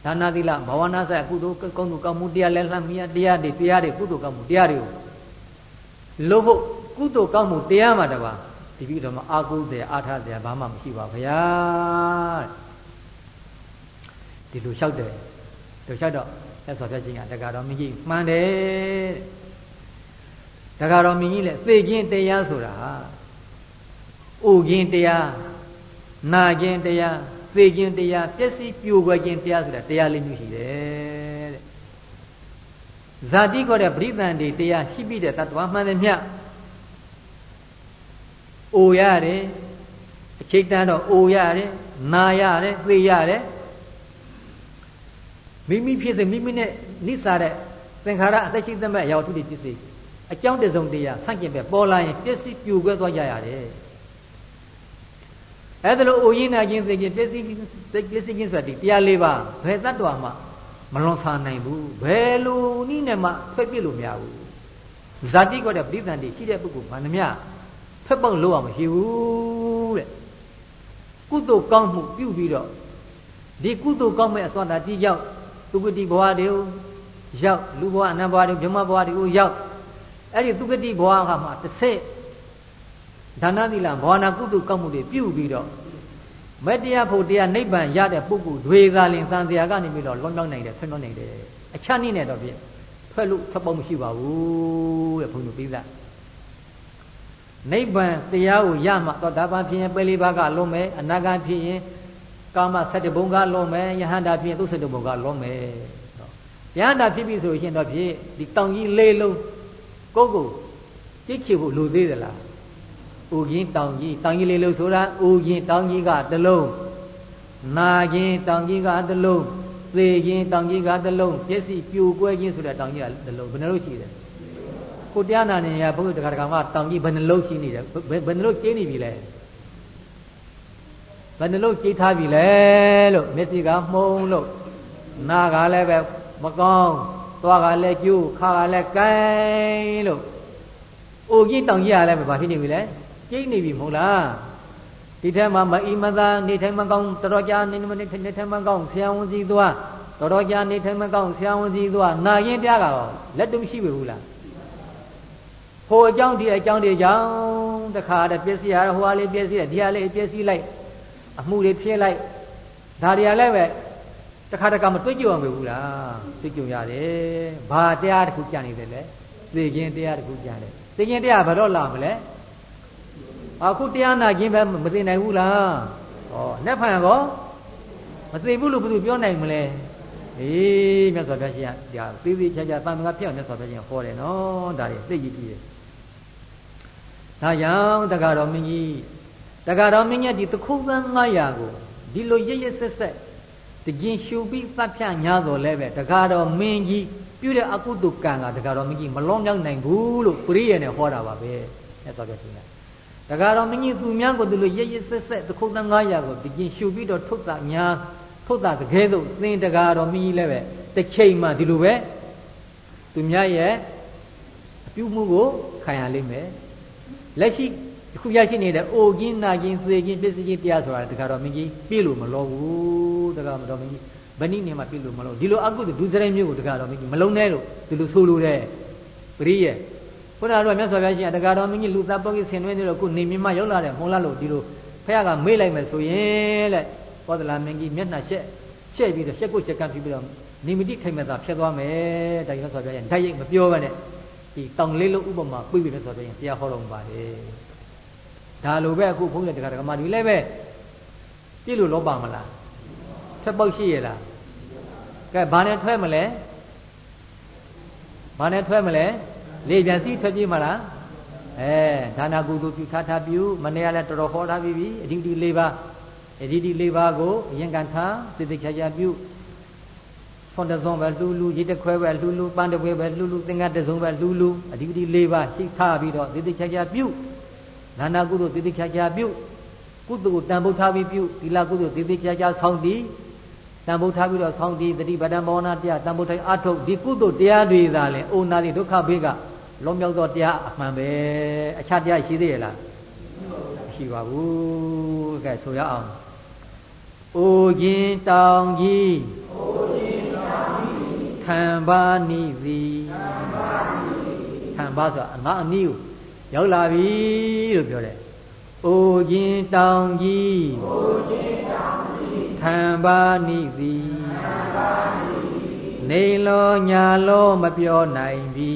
ဒါနသီလဘဝနာဆိုင်ကုသိုလ်ကောင်းမှုကောင်းမှုတရားလည်းလှမ်းမြတ်တရားတွေတရားတွေကုသိုလ်ကောင်းမှုတရားတွေကိုလို့ဖို့ကုသိုလ်ကောင်းမှုတရားမှတပါဒီပြီးတော့မှအာကုသေအာထသေဘာမှမရှိပါဗျာ ဒီလိုလျှောက်တယ်ဒီလျှောက်တော့ဆက်ဆော်ပြခြင်းကတက္ကတော်မင်းကြီးမှန်တယ်တက္ကတော်မင်းကြီးလည်းသေခြင်းတရားဆိုတာအိုခြင်းတရားနာခြင်းတရားသေခြင်းတရားပျက်စီးပြိုကွယ်ခြင်းတရားဆိုတာတရားလေးမျိုးရှိတယ်တဲ့ဇာတိခေါ်တဲ့ပရိသန္တိတရားရှိပြီးတဲ့တ attva မှန်တယ်မြတ်အိုရတယ်အချိတ်တန်းတော့အိုရတယ်နာရတယ်သေရတယ် မိမိဖြစ်စေမိမိနဲ့နိစ္စတဲ့သင်္ခါရအသက်ရှိသမဲ့အရာထုတွေဖြစ်စေအကြောင်းတစုံတရားဆန့်ကျင်ပဲပေါ်လာရင်ပျက်စီးပြိုကွဲသွားကြရတယ်အဲ့ဒါလို့အိုရင်းနာခြင်းသိခြင်းပျက်စီးပျက်စီးခြင်းဆိုတာဒီတရားလေးပါဘယ်တတ်တော်မှမလွန်ဆာနိုင်ဘူးဘယ်လိုနည်းနဲ့မှထွက်ပြစ်လို့မရဘူးဇာတိကတဲ့ပဋိသန္ဓေရှိတဲ့ပုဂ္ဂိုလ်ဘာနှမဖက်ပေါက်လို့အောင်မရှိဘူးတဲ့ကုသိုလ်ကောင်းမှုပြုပြီးတော့ဒီကုသိုလ်ကောင်းမဲ့အစွမ်းသာတိရောက် သူကတိဘဝတွေကိုရောက်လူဘဝအနတ်ဘဝတွေဗြဟ္မဘဝတွေကိုရောက်အဲ့ဒီသူကတိဘဝကမှတစ်ဆက်ဒါနသီလဘာဝနာကုသိုလ်ကောင်းမှုတွေပြုပြီးတော့မတရားဖို့တရားနိဗ္ဗာန်ရတဲ့ပုဂ္ဂိုလ်တွေသာလင်သံတရားကနေပြီးတော့လွန်မြောက်နိုင်တယ်ဖွင့်လွှတ်နိုင်တယ်အချမ်းနည်းနဲ့တော့ပြည့်ထွက်လို့ထွက်ပေါက်မရှိပါဘူးတဲ့ဘုန်းကြီးပြီးသားနိဗ္ဗာန်တရားကိုရမှတော့ဒါပန်ဖြစ်ရင်ပယ်လေးပါးကလွန်မယ်အနာဂတ်ဖြစ်ရင် ကာမ7ဘုံကလွန်မယ်ယဟန္တာဖြစ်ရင်သု7ဘုံကလွန်မယ်ယဟန္တာဖြစ်ပြီဆိုရင်တော့ဖြစ်ဒီတောင်ကြီးလေးလုံးကိုယ့်ကိုကြိတ်ချဖို့လိုသေးသလားဥကြီးတောင်ကြီးတောင်ကြီးလေးလုံးဆိုတာဥကြီးတောင်ကြီးကတလုံးနာခြင်းတောင်ကြီးကတလုံးသေခြင်းတောင်ကြီးကတလုံးပျက်စီးပြိုကွဲခြင်းဆိုတဲ့တောင်ကြီးကတလုံးဘယ်နှလို့ရှိတယ်ကိုတရားနာနေရဘုရားတခါတခါမှတောင်ကြီးဘယ်နှလုံးရှိနေတယ်ဘယ်နှလုံးကျင်းနေပြီလဲ ဘယ်နှလုံးကြိတ်ထားပြီလဲလို့မျက်စိကမှုံလို့နာကလည်းပဲမကောင်းသွားကလည်းကျိုးခါကလည်းကိုင်းလို့အိုကြီးတောင်ကြီးကလည်းဘာဖြစ်နေပြီလဲကျိတ်နေပြီမဟုတ်လားဒီထဲမှာမအီမသာနေထိုင်မကောင်းတော်တော်ကြာနေမနေနေထိုင်မကောင်းဆရာဝန်စီသွားတော်တော်ကြာနေထိုင်မကောင်းဆရာဝန်စီသွားနာရင်တရားကတော့လက်တုံရှိပြီဘူးလားဟိုအကြောင်းဒီအကြောင်းတွေကြောင့်တခါတည်းပစ္စည်းရဟိုဟာလေးပစ္စည်းရဒီဟာလေးပစ္စည်းလိုက် အမှုတွေဖြစ်လိုက်ဒါတွေကလည်းပဲတခါတခါမတွေ့ကြုံအောင်ဘူးလားတွေ့ကြုံရတယ်ဘာတရားတစ်ခုကြံနေတယ်လေသိခြင်းတရားတစ်ခုကြံတယ်သိခြင်းတရားဘယ်တော့လာမလဲအခုတရားနာခြင်းပဲမသိနိုင်ဘူးလားဩနဲ့ဖန်ကောမသိဘူးလို့ဘယ်သူပြောနိုင်မလဲအေးမြတ်စွာဘုရားရှင်ကဒါသေးသေးချာချာတန်ခါပြောင်းမြတ်စွာဘုရားရှင်ဟောတယ်နော်ဒါတွေသိကြည့်ကြည့်တယ်ဒါကြောင့်တက္ကတော်မင်းကြီး တက္ကတော်မင်းကြီးဒီတခုသန်း900ကိုဒီလိုရရဆက်ဆက်တကင်ရှုပြီးသတ်ဖြတ်ညာတော်လဲပဲတက္ကတော်မင်းကြီးပြုတဲ့အကုသိုလ်ကံကတက္ကတော်မင်းကြီးမလွန်မြောက်နိုင်ဘူးလို့ပရိယေနဲ့ဟောတာပါပဲမြတ်စွာဘုရားရှင်ကတက္ကတော်မင်းကြီးသူများကိုဒီလိုရရဆက်ဆက်တခုသန်း900ကိုတကင်ရှုပြီးတော့ထုတ်တာညာထုတ်တာတကယ်လို့သင်တက္ကတော်မင်းကြီးလည်းပဲတစ်ချိန်မှဒီလိုပဲသူများရဲ့အပြုမှုကိုခံရလိမ့်မယ်လက်ရှိ ခုရရှိနေတဲ့အိုကင်းနာကင်းသေကင်းပြည့်စည်ခြင်းတရားဆိုတာတခါတော့မင်းကြီးပြည့်လို့မလို့ဘူးတခါမတော်မင်းကြီးဗဏိနေမှာပြည့်လို့မလို့ဒီလိုအကုသိုလ်ဒုစရိုက်မျိုးကိုတခါတော့မင်းကြီးမလုံးနဲ့လို့ဒီလိုဆိုလိုတဲ့ပရိယေခုနကတော့မြတ်စွာဘုရားရှင်တခါတော့မင်းကြီးလူသားပုဂ္ဂိဆင်နွှဲနေတော့ခုနေမြမရောက်လာတယ်မဟုတ်လားလို့ဒီလိုဖះကမေ့လိုက်မယ်ဆိုရင်တဲ့ပောဒလာမင်းကြီးမျက်နှာရှက်ရှက်ပြီးတော့ရှက်ကိုရှက်ကပ်ပြီးတော့နိမိတိခိုင်မသာဖြတ်သွားမယ်တာရသော်ဘုရားရဲ့ဓာတ်ရိပ်မပြောဘဲနဲ့ဒီတောင်လေးလုံးဥပမာပြိပြီးမြတ်စွာဘုရားရဲ့တရားဟောတော်မူပါတယ် ဒါလိုပဲအခုဘုန်းကြီးတရားဓမ္မတွေလည်းပဲပြည့်လို့လောပါမလားဖြတ်ပေါက်ရှိရလားကဲဘာနဲ့ထွက်မလဲဘာနဲ့ထွက်မလဲလေပြန်စီးထွက်ပြေးမလားအဲဒါနာကုသိုလ်ပြုထားထားပြုမနေ့ကလည်းတော်တော်ဟောထားပြီးပြီအဓိပတိ၄ပါးအဓိပတိ၄ပါးကိုအရင်ကန်ထားသိသိချာချာပြုဆွန်တစုံပဲလှူလှူရေတခွဲပဲလှူလှူပန်းတခွဲပဲလှူလှူသင်္ကတစုံပဲလှူလှူအဓိပတိ၄ပါးရှိထားပြီးတော့သိသိချာချာပြု ဒါနာကုသိုလ်သိသိချာချာပြုကုသိုလ်ကိုတန်ဖိုးထားပြီးပြုသီလကုသိုလ်သိသိချာချာဆောင်းတည်တန်ဖိုးထားပြီးတော့ဆောင်းတည်တတိပဒံဘောနာတရားတန်ဖိုးထိုင်အထုတ်ဒီကုသိုလ်တရားတွေသာလဲအိုနာတိဒုက္ခဘေးကလုံးမြောက်သောတရားအမှန်ပဲအခြားတရားရှိသေးရဲ့လားမရှိပါဘူးကဲဆိုရအောင်အိုခြင်းတောင်ကြီးအိုခြင်းတောင်ကြီးထံပါနိသည်ထံပါဆိုတာငါအနည်းကို ရောက်လာပြီလို့ပြောတယ်အိုခြင်းတောင်ကြီးအိုခြင်းတောင်ကြီးထံပါနိသည်ထံပါနိနေလောညာလောမပြောနိုင်ပြီ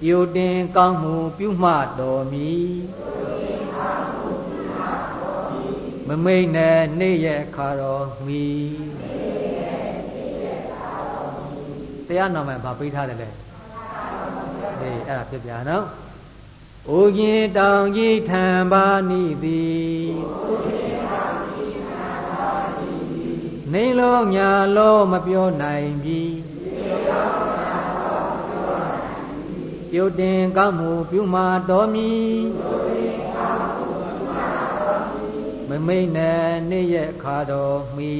ပြုတင်ကောင်းမှုပြုမှတော်မူမမိတ်နဲ့နေ့ရက်ခါတော်မီတရားနာမယ်ဗာပိထားတယ်လေ အေးအဲ့ဒါပြပြနော်။အိုကြီးတောင်ကြီးထံပါနိသည်နေလောညာလောမပြောနိုင်ပြီပြုတင်ကောင်းမှုပြုမာတော်မီမမိတ်နဲ့နေ့ရက်ခါတော်မီ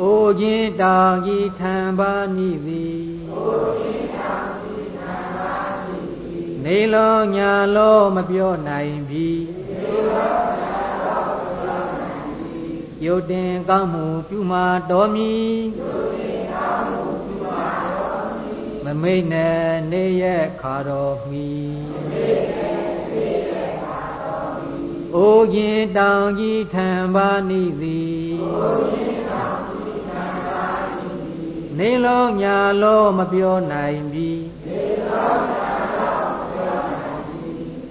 အိုခြင်းတောင်ကြီးထံပါနိသည်နေလောညာလောမပြောနိုင်ပြီပြုတင်ကောင်းမှုပြုမာတော်မီမမိတ်နဲ့နေရက်ခါတော်မီအိုခြင်းတောင်ကြီးထံပါနိသည် နေလောညာလောမပြောနိုင်ပြီ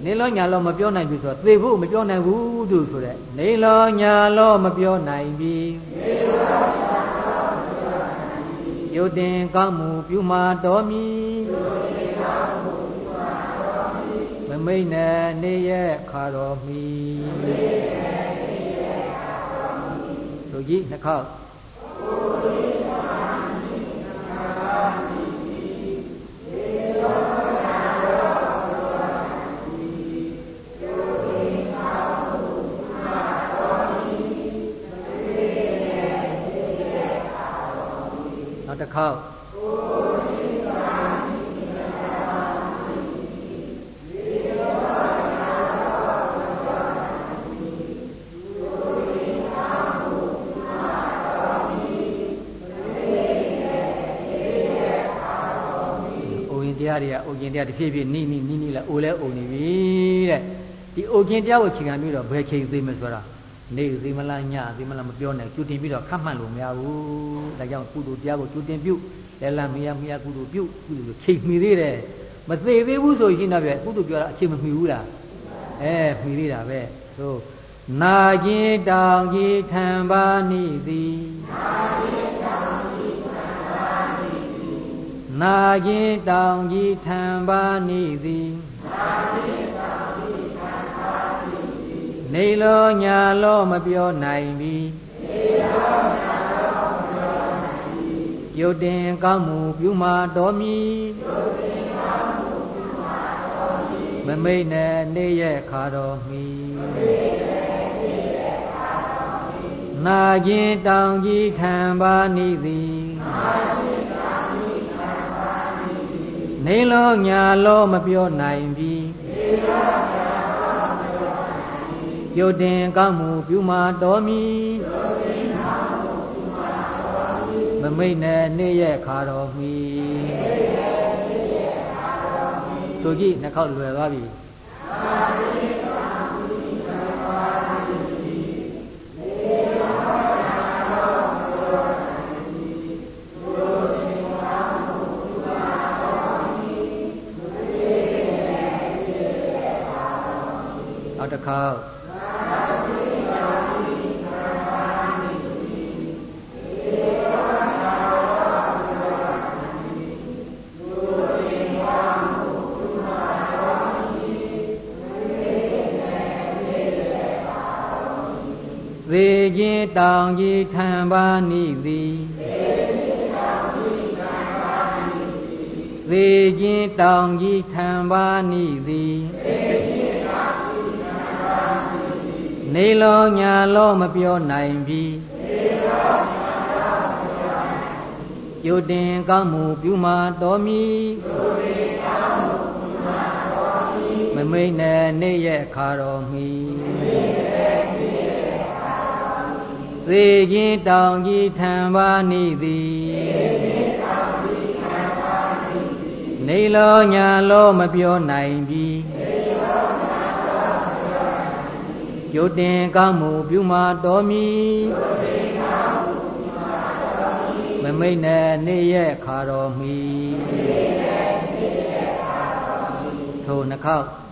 နေလောညာလောမပြောနိုင်ပြီဆိုတော့သေဖို့မပြောနိုင်ဘူးသူဆိုတဲ့နေလောညာလောမပြောနိုင်ပြီနေလောညာလောမပြောနိုင်ပြီယုတ်တင်ကောင်းမှုပြုမာတော်မီယုတ်တင်ကောင်းမှုပြုမာတော်မီမမိတ်နဲ့နေရဲ့ခါတော်မီမမိတ်နဲ့နေရဲ့ခါတော်မီတို့ကြီးနှစ်ခေါက် ခေါက်တရားတွေကအိုကျင်တရားတစ်ဖြည်းဖြည်းနီးနီးနီးနီးလာအိုလဲအိုနေပြီတဲ့ဒီအိုကျင်တရားကိုချိန်ခံပြီးတော့ဘယ်ချိန်သေးမဆိုတာ နေသေးမလားညသေးမလားမပြောနဲ့ကျူတင်ပြီးတော့ခတ်မှတ်လို့မရဘူးဒါကြောင့်ကုသိုလ်တရားကိုကျူတင်ပြုလဲလမရမရကုသိုလ်ပြုကုသိုလ်ချိန်မိသေးတယ်မသေးသေးဘူးဆိုရင်တော့ပြကုသိုလ်ပြောတာအချိန်မမီဘူးလားအဲမီသေးတာပဲဆိုနာကြီးတောင်ကြီးထံပါနိသည်နာကြီးတောင်ကြီးထံပါနိသည်နာကြီးတောင်ကြီးထံပါနိသည်နာကြီး နေလောညာလောမပြောနိုင်ပြီနေလောညာလောမပြောနိုင်ပြီယုတ်တင်ကောင်းမှုပြုမာတော်မီယုတ်တင်ကောင်းမှုပြုမာတော်မီမမိတ်နဲ့နေရဲ့ခါတော်မီမမိတ်နဲ့နေရဲ့နာကျင်တောင်ကြီးထံပါနိသည်နေလောညာလောမပြောနိုင်ပြီ ပြုတ်တင်ကောင်းမှုပြုမာတော်မီမမိတ်နဲ့နေ့ရက်ခါတော်မီဆိုကြည့်နှစ်ခေါက်လွယ်သွားပြီနောက်တစ်ခေါက် သေခြင်းတောင်ကြီးထံပါနိသည်သေခြင်းတောင်ကြီးထံပါနိသည်နေလောညာလောမပြောနိုင်ပြီယုတ်တင်ကောင်းမှုပြုမာတော်မီမမိတ်နဲ့နေရဲ့ခါတော်မီ သေခြင်းတောင်ကြီးထံပါနိသည်နေလောညာလောမပြောနိုင်ပြီယုတ်တင်ကောင်းမှုပြုမာတော်မီမမိတ်နဲ့နေရဲ့ခါတော်မီထိုနှခောက်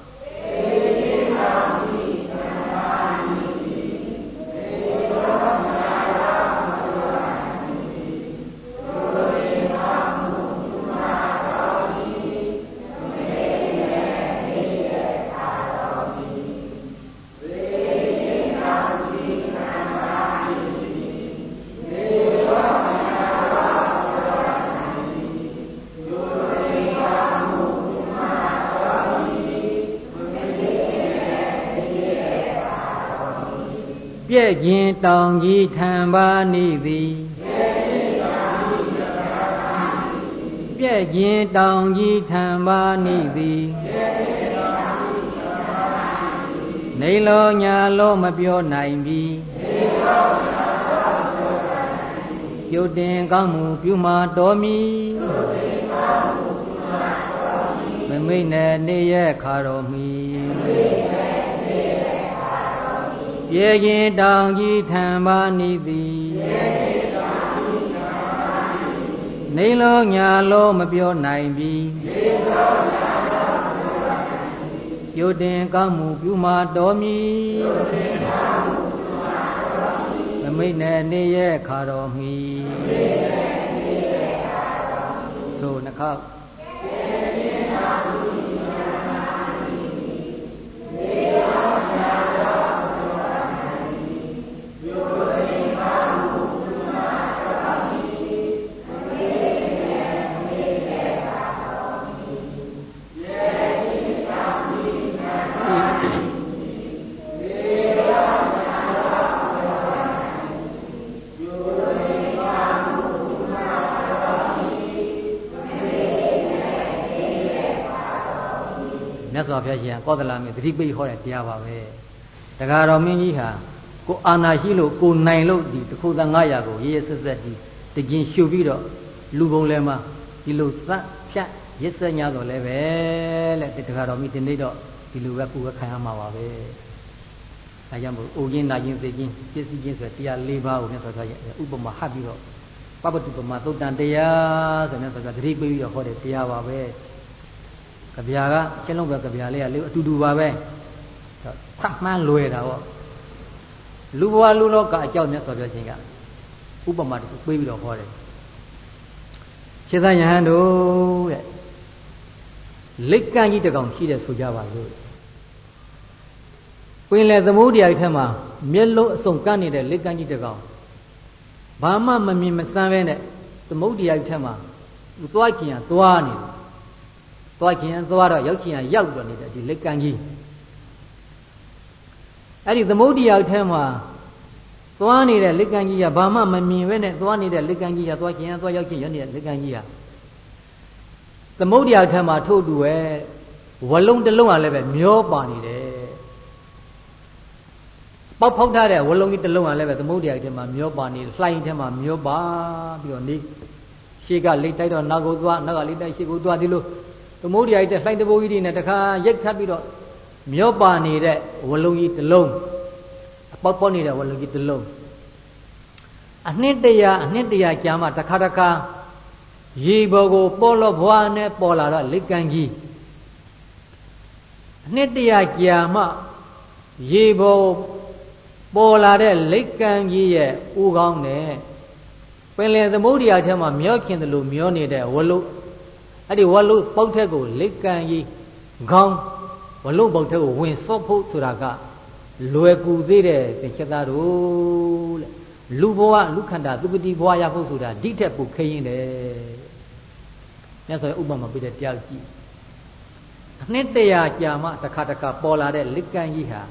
ပြည့်ခြင်းတောင်ကြီးထံပါနိသည်ပြည့်ခြင်းတောင်ကြီးထံပါနိသည်နေလောညာလောမပြောနိုင်ပြီပြုတ်တင်ကောင်းမှုပြုမာတော်မီမမိတ်နဲ့နေရဲ့ခါတော်မီ ပြေခင်တောင်ကြီးထံပါနိသည်နေလောညာလောမပြောနိုင်ပြီပြုတ်တင်ကောင်းမှုပြုမာတော်မီမမိတ်နဲ့နေရဲ့ခါတော်မီသို့နှခောက် စွာဘုရားရှင်ကောသလမင်းသတိပိတ်ဟောတဲ့တရားပါပဲတခါတော်မင်းကြီးဟာကိုအာနာရှိလို့ကိုနိုင်လို့ဒီတခုသား900ကိုရေးရဆက်ဆက်ဒီတကျင်ရှုပြီးတော့လူပုံလဲမှာဒီလိုသတ်ဖြတ်ရစ်ဆက်냐တော့လဲပဲလက်တခါတော်မင်းဒီနေ့တော့ဒီလိုပဲပူဝခံရမှာပါပဲဒါကြောင့်မို့အိုခြင်းနာခြင်းသိခြင်းပြည့်စည်ခြင်းဆိုတရား၄ပါးကိုမြတ်စွာဘုရားဥပမာဟပ်ပြီးတော့ပပတုပမာသုတ်တန်တရားဆိုမြတ်စွာဘုရားသတိပိတ်ပြီးတော့ဟောတဲ့တရားပါပဲ ကြဗျာကရှင်းလုံးပဲကြဗျာလေးကလေအတူတူပါပဲဖတ်မှန်းလွယ်တာပေါ့လူဘဝလူလောကအကြောင်းမြတ်စွာဘုရားရှင်ကဥပမာတစ်ခုပေးပြီးတော့ဟောတယ်ခြေသားယဟန်တို့တဲ့လက်ကန့်ကြီးတကောင်ရှိတယ်ဆိုကြပါလို့ပင်လေသမုဒ္ဒရာထဲမှာမျက်လုံးအစုံကန့်နေတဲ့လက်ကန့်ကြီးတကောင်ဘာမှမမြင်မစမ်းပဲနဲ့သမုဒ္ဒရာထဲမှာသူသွားကျင်ရသွားနေတယ် သွားကျင်ရသွားတော့ရောက်ကျင်ရရောက်တော့နေတဲ့ဒီလက်ကန့်ကြီးအဲ့ဒီသမုဒ္ဒရာထဲမှာသွားနေတဲ့လက်ကမ်းကြီးကဘာမှမမြင်ပဲနဲ့သွားနေတဲ့လက်ကမ်းကြီးကသွားခြင်းသွားရောက်ခြင်းရနေတဲ့လက်ကမ်းကြီးကသမုဒ္ဒရာထက်မှာထို့တူပဲဝလုံးတစ်လုံးကလည်းပဲမျောပါနေတယ်ပေါက်ဖောက်ထားတဲ့ဝလုံးကြီးတစ်လုံးကလည်းပဲသမုဒ္ဒရာထက်မှာမျောပါနေလှိုင်းထက်မှာမျောပါပြီးတော့နေရှေ့ကလိတ်တိုက်တော့နောက်ကိုသွားနောက်ကလိတ်တိုက်ရှေ့ကိုသွားဒီလို သမုဒ္ဒရာကြီးတဲ့လှိုင်းတဘိုးကြီးတွေနဲ့တခါရိုက်ခတ်ပြီးတော့မျောပါနေတဲ့ဝလုံးကြီးတစ်လုံးအပေါက်ပေါက်နေတဲ့ဝလုံးကြီးတစ်လုံးအနှစ်တရာအနှစ်တရာကြာမှတခါတခါရေဘော်ကိုပေါ်လို့ဘွားနဲ့ပေါ်လာတော့လက်ကမ်းကြီးအနှစ်တရာကြာမှရေဘော်ပေါ်လာတဲ့လက်ကမ်းကြီးရဲ့ဥကောင်းနဲ့ပင်လယ်သမုဒ္ဒရာထဲမှာမျောခင်တယ်လို့မျောနေတဲ့ဝလု အဲ့ဒီဝလုပေါက်ထက်ကိုလက်ကမ်းကြီးခေါင်းဝလုပေါက်ထက်ကိုဝင်စော့ဖို့ဆိုတာကလွယ်ကူသေးတယ်သင်္ချသားတို့တဲ့လူဘဝလူခန္ဓာသူပတိဘဝရဖို့ဆိုတာဒီထက်ပိုခရင်တယ်မြတ်စွာဥပမာပေးတဲ့တရားကြည့်အနှစ်တရာကြာမှတစ်ခါတစ်ခါပေါ်လာတဲ့လက်ကမ်းကြီးဟာ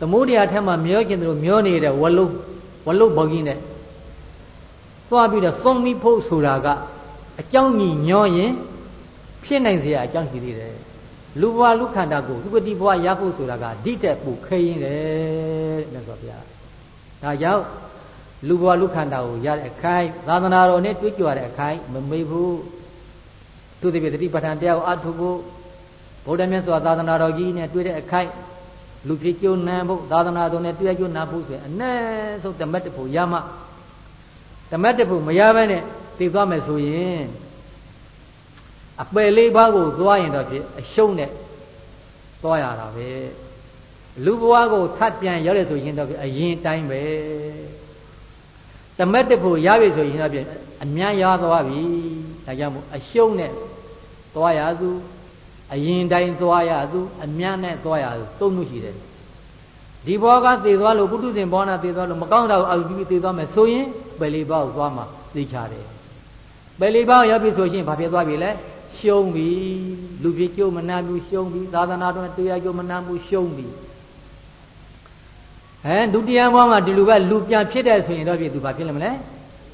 သမုဒ္ဒရာထက်မှမျောကျင်တယ်လို့မျောနေတဲ့ဝလုံးဝလုံးဘောင်ကြီးနဲ့သွားပြီးတော့သုံးပြီးဖို့ဆိုတာက အကြောင်းကြီးညောရင်ဖြစ်နိုင်စရာအကြောင်းရှိသေးတယ်လူဘဝလူခန္ဓာကိုလူပတိဘဝရဖို့ဆိုတာကဒီတက်ပူခဲရင်တယ်တဲ့ဆိုပါဗျာဒါကြောင့်လူဘဝလူခန္ဓာကိုရတဲ့အခိုင်သာသနာတော်နဲ့တွေ့ကြရတဲ့အခိုင်မမေ့ဘူးသူတပည့်တတိပဋ္ဌာန်တရားကိုအထုဖို့ဗုဒ္ဓမြတ်စွာသာသနာတော်ကြီးနဲ့တွေ့တဲ့အခိုင်လူဖြစ်ကျုံနံဖို့သာသနာတော်နဲ့တွေ့ကျုံနံဖို့ဆိုရင်အနည်းဆုံးတမတ်တဖို့ရမှတမတ်တဖို့မရဘဲနဲ့ သိသွားမယ်ဆိုရင်အပယ်လေးပါးကိုသွားရင်တော့ဖြစ်အရှုံးနဲ့သွားရတာပဲလူဘဝကိုထပ်ပြန်ရောက်ရဆိုရင်တော့ဖြစ်အရင်တိုင်းပဲတမက်တဖို့ရပြီဆိုရင်တော့ဖြစ်အမြန်ရသွားပြီဒါကြောင့်မို့အရှုံးနဲ့သွားရသူအရင်တိုင်းသွားရသူအမြန်နဲ့သွားရသူသုံးမှုရှိတယ်ဒီဘောကသေသွားလို့ပုထုဇဉ်ဘောနာသေသွားလို့မကောင်းတာကိုအောက်ပြီးသေသွားမယ်ဆိုရင်ပယ်လေးပါးကိုသွားမှာသိချတယ် ပယ်လေးပါးရောက်ပြီဆိုရင်ဘာဖြစ်သွားပြီလဲရှုံးပြီလူဖြစ်ကျိုးမနာဘူးရှုံးပြီသာသနာတော်တရားကျိုးမနာဘူးရှုံးပြီအဲဒုတိယဘဝမှာဒီလိုပဲလူပြန်ဖြစ်တဲ့ဆိုရင်တော့ဖြစ်သူဘာဖြစ်လိမ့်မလဲ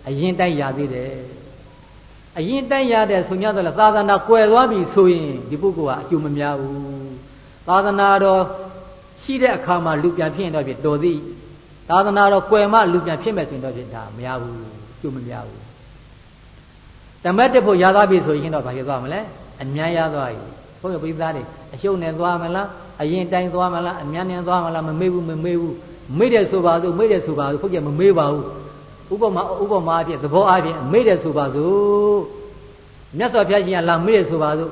အရင်တိုက်ရသေးတယ်အရင်တိုက်ရတဲ့ဆိုညတော့သာသနာကွယ်သွားပြီဆိုရင်ဒီပုဂ္ဂိုလ်ကအကျိုးမများဘူးသာသနာတော်ရှိတဲ့အခါမှာလူပြန်ဖြစ်ရင်တော့ဖြစ်တော်သည်သာသနာတော်ကွယ်မှလူပြန်ဖြစ်မယ်ဆိုရင်တော့ဖြစ်ဒါမများဘူးအကျိုးမများဘူး တမတ်တက်ဖို့ရသွားပြီဆိုရင်တော့ဘာဖြစ်သွားမလဲအမြန်ရသွားပြီဘုန်းကြီးပိသားတွေအရှုံးနဲ့သွားမလားအရင်တိုင်းသွားမလားအမြန်နဲ့သွားမလားမမေ့ဘူးမမေ့ဘူးမေ့တယ်ဆိုပါစို့မေ့တယ်ဆိုပါစို့ဘုန်းကြီးမမေ့ပါဘူးဥပမာဥပမာအဖြစ်သဘောအဖြစ်မေ့တယ်ဆိုပါစို့မြတ်စွာဘုရားရှင်ကလာမေ့တယ်ဆိုပါစို့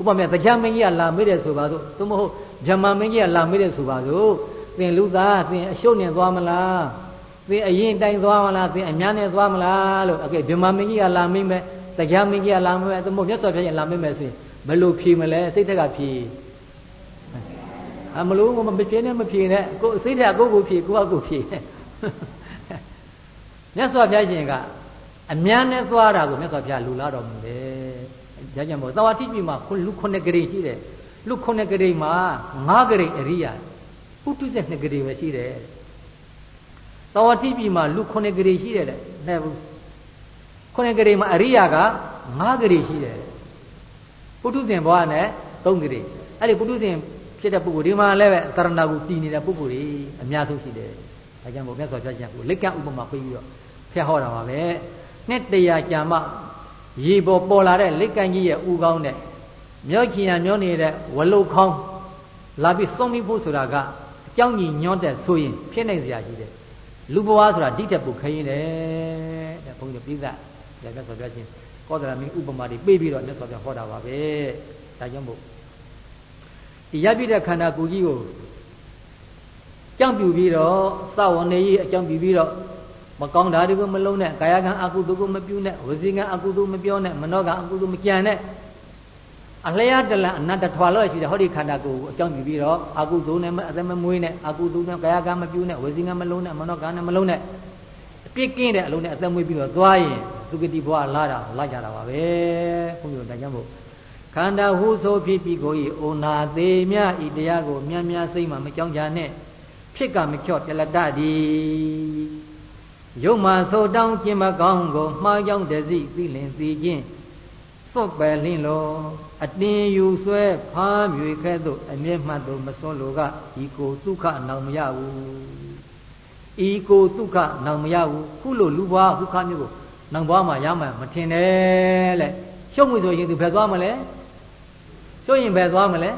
ဥပမာတရားမင်းကြီးကလာမေ့တယ်ဆိုပါစို့သို့မဟုတ်ဗြဟ္မာမင်းကြီးကလာမေ့တယ်ဆိုပါစို့သင်လူသားသင်အရှုံးနဲ့သွားမလားသင်အရင်တိုင်းသွားမလားသင်အများနဲ့သွားမလားလို့အကဲဗြဟ္မာမင်းကြီးကလာမိမယ် တရားမင်းကြီးကလာမယ်သမုတ်မြတ်စွာဘုရားရှင်လာမိမယ်ဆိုရင်ဘယ်လိုဖြေမလဲစိတ်ထက်ကဖြေအမလို့မဖြေနဲ့မဖြေနဲ့ကိုစိတ်ထက်ကိုကိုဖြေကိုကကိုဖြေမြတ်စွာဘုရားရှင်ကအများနဲ့သွားတာကိုမြတ်စွာဘုရားလူလာတော်မူတယ်။ဒါကြောင့်မို့သဝတိပြီမှာလူခုနှစ်ဂရိရှိတယ်။လူခုနှစ်ဂရိမှာငါးဂရိအရိယာပုထုဇဉ်နှစ်ဂရိပဲရှိတယ်။သဝတိပြီမှာလူခုနှစ်ဂရိရှိတယ်တဲ့။နဲ့ဘူး ခုနှစ်ဂရိမှာအရိယာကငါးဂရိရှိတယ်။ပုထုဇဉ်ဘဝနဲ့သုံးဂရိ။အဲ့ဒီပုထုဇဉ်ဖြစ်တဲ့ပုဂ္ဂိုလ်ဒီမှာလည်းပဲသရဏဂုတည်နေတဲ့ပုဂ္ဂိုလ်တွေအများဆုံးရှိတယ်။ဒါကြောင့်မို့မြတ်စွာဘုရားရှင်ကလက်ကဥပမာပေးပြီးတော့ဖျက်ဟောတာပါပဲနှစ်တရာကြာမှရေပေါ်ပေါ်လာတဲ့လက်ကန်ကြီးရဲ့ဥကောင်းတဲ့မြောက်ချင်ရမျောနေတဲ့ဝလုခေါင်းလာပြီးစုံမိဖို့ဆိုတာကအကြောင်းကြီးညွှန်းတဲ့ဆိုရင်ဖြစ်နိုင်စရာရှိတယ်လူဘဝဆိုတာဒီတက်ပုခရင်တယ်တဲ့ဘုန်းကြီးပြိဿ လက်မြတ်စွာဘုရားရှင်ကောသလမင်းဥပမာတွေပေးပြီးတော့မြတ်စွာဘုရားဟောတာပါပဲဒါကြောင့်မို့ဒီရပ်ပြတဲ့ခန္ဓာကိုယ်ကြီးကိုကြောင့်ပြူပြီးတော့စဝနေကြီးအကြောင်းပြူပြီးတော့မကောင်းတာတွေကိုမလုံးနဲ့ကာယကံအကုသိုလ်ကိုမပြုနဲ့ဝစီကံအကုသိုလ်မပြောနဲ့မနောကံအကုသိုလ်မကြံနဲ့အလျားတလန်အနတ္တထွာလို့ရှိတယ်ဟောဒီခန္ဓာကိုယ်ကိုအကြောင်းပြုပြီးတော့အကုသိုလ်နဲ့အသက်မမွေးနဲ့အကုသိုလ်နဲ့ကာယကံမပြုနဲ့ဝစီကံမလုံးနဲ့မနောကံနဲ့မလုံးနဲ့အပြစ်ကင်းတဲ့အလုံးနဲ့အသက်မွေးပြီးတော့သွားရင် သုဂတိဘဝလာတာလိုက်ကြတာပါပဲဘုန်းကြီးတို့ဒါကြောင့်မို့ခန္ဓာဟုဆိုဖြစ်ပြီးကိုဤအိုနာသေးမြဤတရားကိုမြတ်မြတ်စိတ်မှမကြောင်းကြနဲ့ဖြဖြစ်ကမချော့ပြလတ္တသည်ရုပ်မှသို့တောင်းခြင်းမကောင်းကိုမှားကြောင်းတစီသိလင်သိခြင်းစွတ်ပယ်လင်းလောအတင်းယူဆွဲဖားမြွေခဲ့သို့အမျက်မှတ်သို့မစွန့်လိုကဤကိုဒုက္ခနောင်မရဘူးဤကိုဒုက္ခနောင်မရဘူးခုလိုလူဘွားဒုက္ခမျိုးကို နောင်ဘွားမှာရမှမထင်နဲ့တဲ့ရှုံးမှုဆိုရင်သူဖယ်သွားမလဲရှုံးရင်ဖယ်သွားမလဲ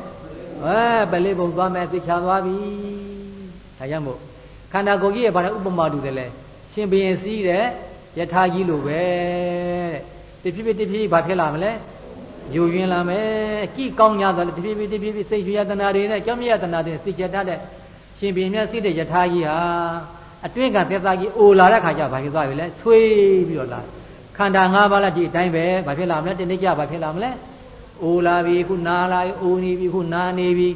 အဲပလေးပုံသွားမယ်သိချသွားပြီဒါကြောင့်မို့ခန္ဓာကိုယ်ကြီးရဲ့ဘာလဲဥပမာတူတယ်လဲရှင်ဘရင်စီးတဲ့ယထာကြီးလိုပဲတဲ့တဖြည်းဖြည်းတဖြည်းဘာဖြစ်လာမလဲယိုယွင်းလာမယ်အကြည့်ကောင်း냐တော့တဖြည်းဖြည်းတဖြည်းဖြည်းစိတ်ရွှေရတနာတွေနဲ့ကြောင့်မြတ်တနာတွေစိတ်ချက်တတ်တဲ့ရှင်ဘရင်မြတ်စီးတဲ့ယထာကြီးဟာ အတွင်းကသက်သားကြီးအိုလာတဲ့ခါကျဘာဖြစ်သွားပြီလဲဆွေးပြီးတော့လာခန္ဓာ၅ပါးလားဒီအတိုင်းပဲဘာဖြစ်လာမလဲတနေ့ကျဘာဖြစ်လာမလဲအိုလာပြီခုနာလာပြီအိုနေပြီခုနာနေပြီ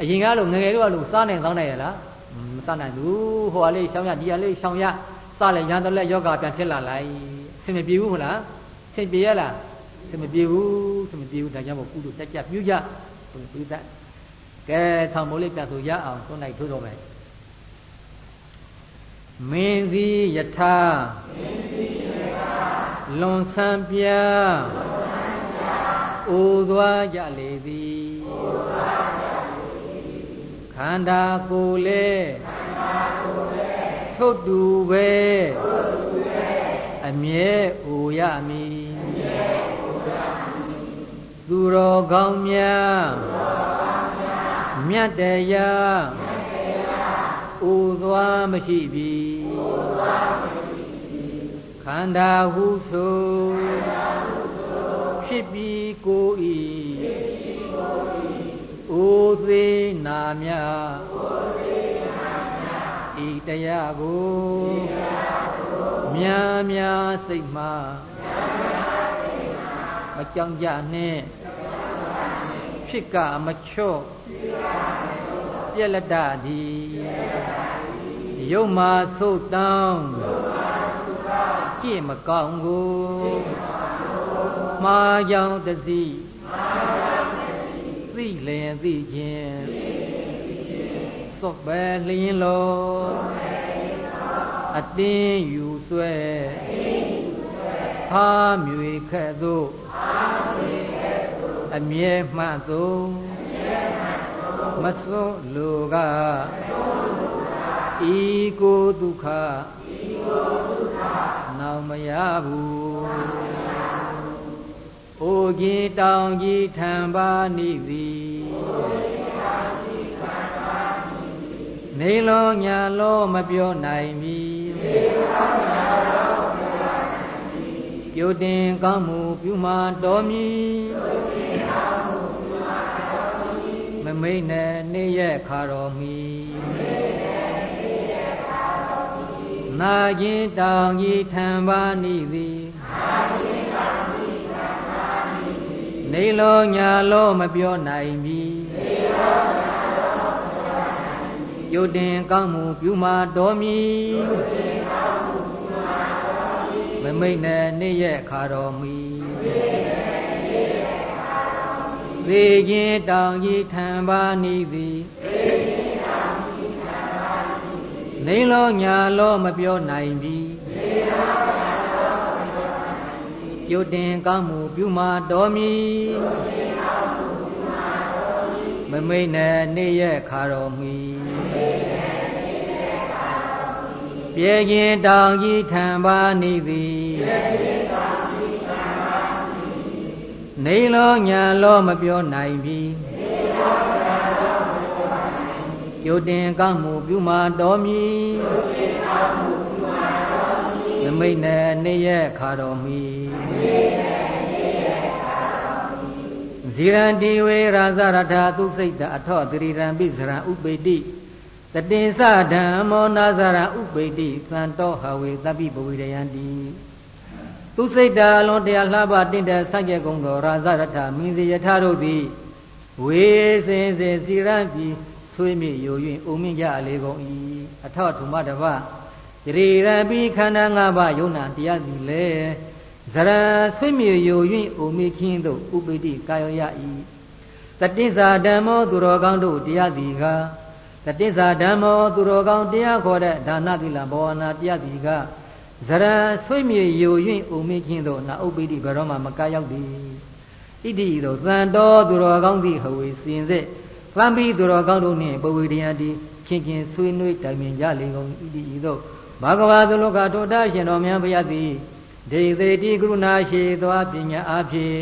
အရင်ကလို့ငငယ်တော့လို့စားနိုင်သောင်းနိုင်ရလားမစားနိုင်ဘူးဟိုကလေးရှောင်းရဒီကလေးရှောင်းရစလဲရန်တယ်လက်ယောဂပြန်ဖြစ်လာလိုက်အဆင်မပြေဘူးဟုတ်လားအဆင်ပြေရလားအဆင်မပြေဘူးအဆင်မပြေဘူးဒါကြောင့်မို့ကုလို့တက်ကြပြုကြပြုတတ်ကဲဆောင်းမိုးလေးပြန်ဆိုရအောင်သွန်းလိုက်ထိုးတော့မယ် မင်းစည်းယထာမင်းစည်းယထာလွန်ဆန်းပြလွန်ဆန်းပြအိုသွားကြလေသည်အိုသွားကြလေသည်ခန္ဓာကိုယ်လေခန္ဓာကိုယ်လေထုတ်တူပဲထုတ်တူပဲအမြဲအိုရမည်အမြဲအိုရမည်သူတော်ကောင်းများသူတော်ကောင်းများမြတ်တရား မြတ်တရားအိုသွားမရှိပြီခန္ဓာဟုဆိုဖြစ်ပြီးကိုဤအိုသေးနာမြဤတရားကိုမြာမြာစိတ်မှမကြောင်ကြနဲ့ဖြစ်ကမချော့ပြက်လက်တသည် ရုပ်မာဆုတ်တောင်းကြည့်မကောင်းကိုမှားကြောင်တစီသိလျင်သိခြင်းစော့ပဲလျင်လောအတင်းယူဆွဲဖားမြွေခက်သို့အမြဲမှတ်သို့မစွန့်လိုက ဤကိုဒုက္ခဤကိုဒုက္ခနောင်မရဘူးအိုကြီးတောင်ကြီးထံပါနိသည်နေလောညာလောမပြောနိုင်မီပြုတင်ကောင်းမှုပြုမာတော်မီမမိတ်နဲ့နေရဲ့ခါတော်မီ နာခြင်းတောင်ကြီးထံပါနိသည်နေလောညာလောမပြောနိုင်ပြီယုတ်တင်ကောင်းမှုပြုမာတော်မီမမိတ်နဲ့နေရဲ့ခါတော်မီသေခြင်းတောင်ကြီးထံပါနိသည် နေလောညာလောမပြောနိုင်ပြီပြုတင်ကောင်းမှုပြုမာတော်မီမမိတ်နဲ့နေရဲ့ခါတော်မီပြေခင်တောင်ကြီးထံပါနေသည်နေလောညာလောမပြောနိုင်ပြီ ပြုတင်ကောင်းမှုပြုမာတော်မီနမိတ်နဲ့နေရဲ့ခါတော်မီဇီရန်တိဝေရာဇရထာသူစိတ်တအထောသရိရံပိစရံဥပေတိတတင်္စဓမ္မောနာဇရံဥပေတိသံတောဟဝေတပိပဝိရယံတိသူစိတ်တအလွန်တရားလှပတင့်တဲ့ဆန့်ကျက်ကုန်သောရာဇရထမင်းစီယထာတို့သည်ဝေစင်စေစီရန်ပြီ ဆွေးမြေ့ယို၍အုံမြင့်ကြလေကုန်၏အထောထုမတပယရေရပိခန္ဓာ၅ပါးယုံနာတရားသည်လေဇရဆွေးမြေ့ယို၍အုံမြင့်ခင်းသို့ဥပိတိကာယောယ၏တတိဇာဓမ္မောသူတော်ကောင်းတို့တရားသည်ကတတိစ္ဆာဓမ္မောသူတော်ကောင်းတရားခေါ်တဲ့ဒါနသီလဘောဝနာတရားစီကဇရဆွေးမြေယို၍အုံမေခြင်းသို့နာဥပ္ပိတိဘရောမှမကရောက်သည်ဣတိသောသံတော်သူတော်ကောင်းသည်ဟဝေစင်စစ် သံပိသူတော်ကောင်းတို့နှင့်ပဝေတရားတိခင်ခင်ဆွေးနွေးတိုင်ပင်ကြလေကုန်ဣတိဤသို့ဘာဂဝါသလောကထောတာရှင်တော်များဘုရားသည်ဒေသေတိကရုဏာရှိသောပညာအဖြစ်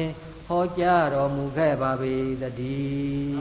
ဟောကြားတော်မူခဲ့ပါပေတည်း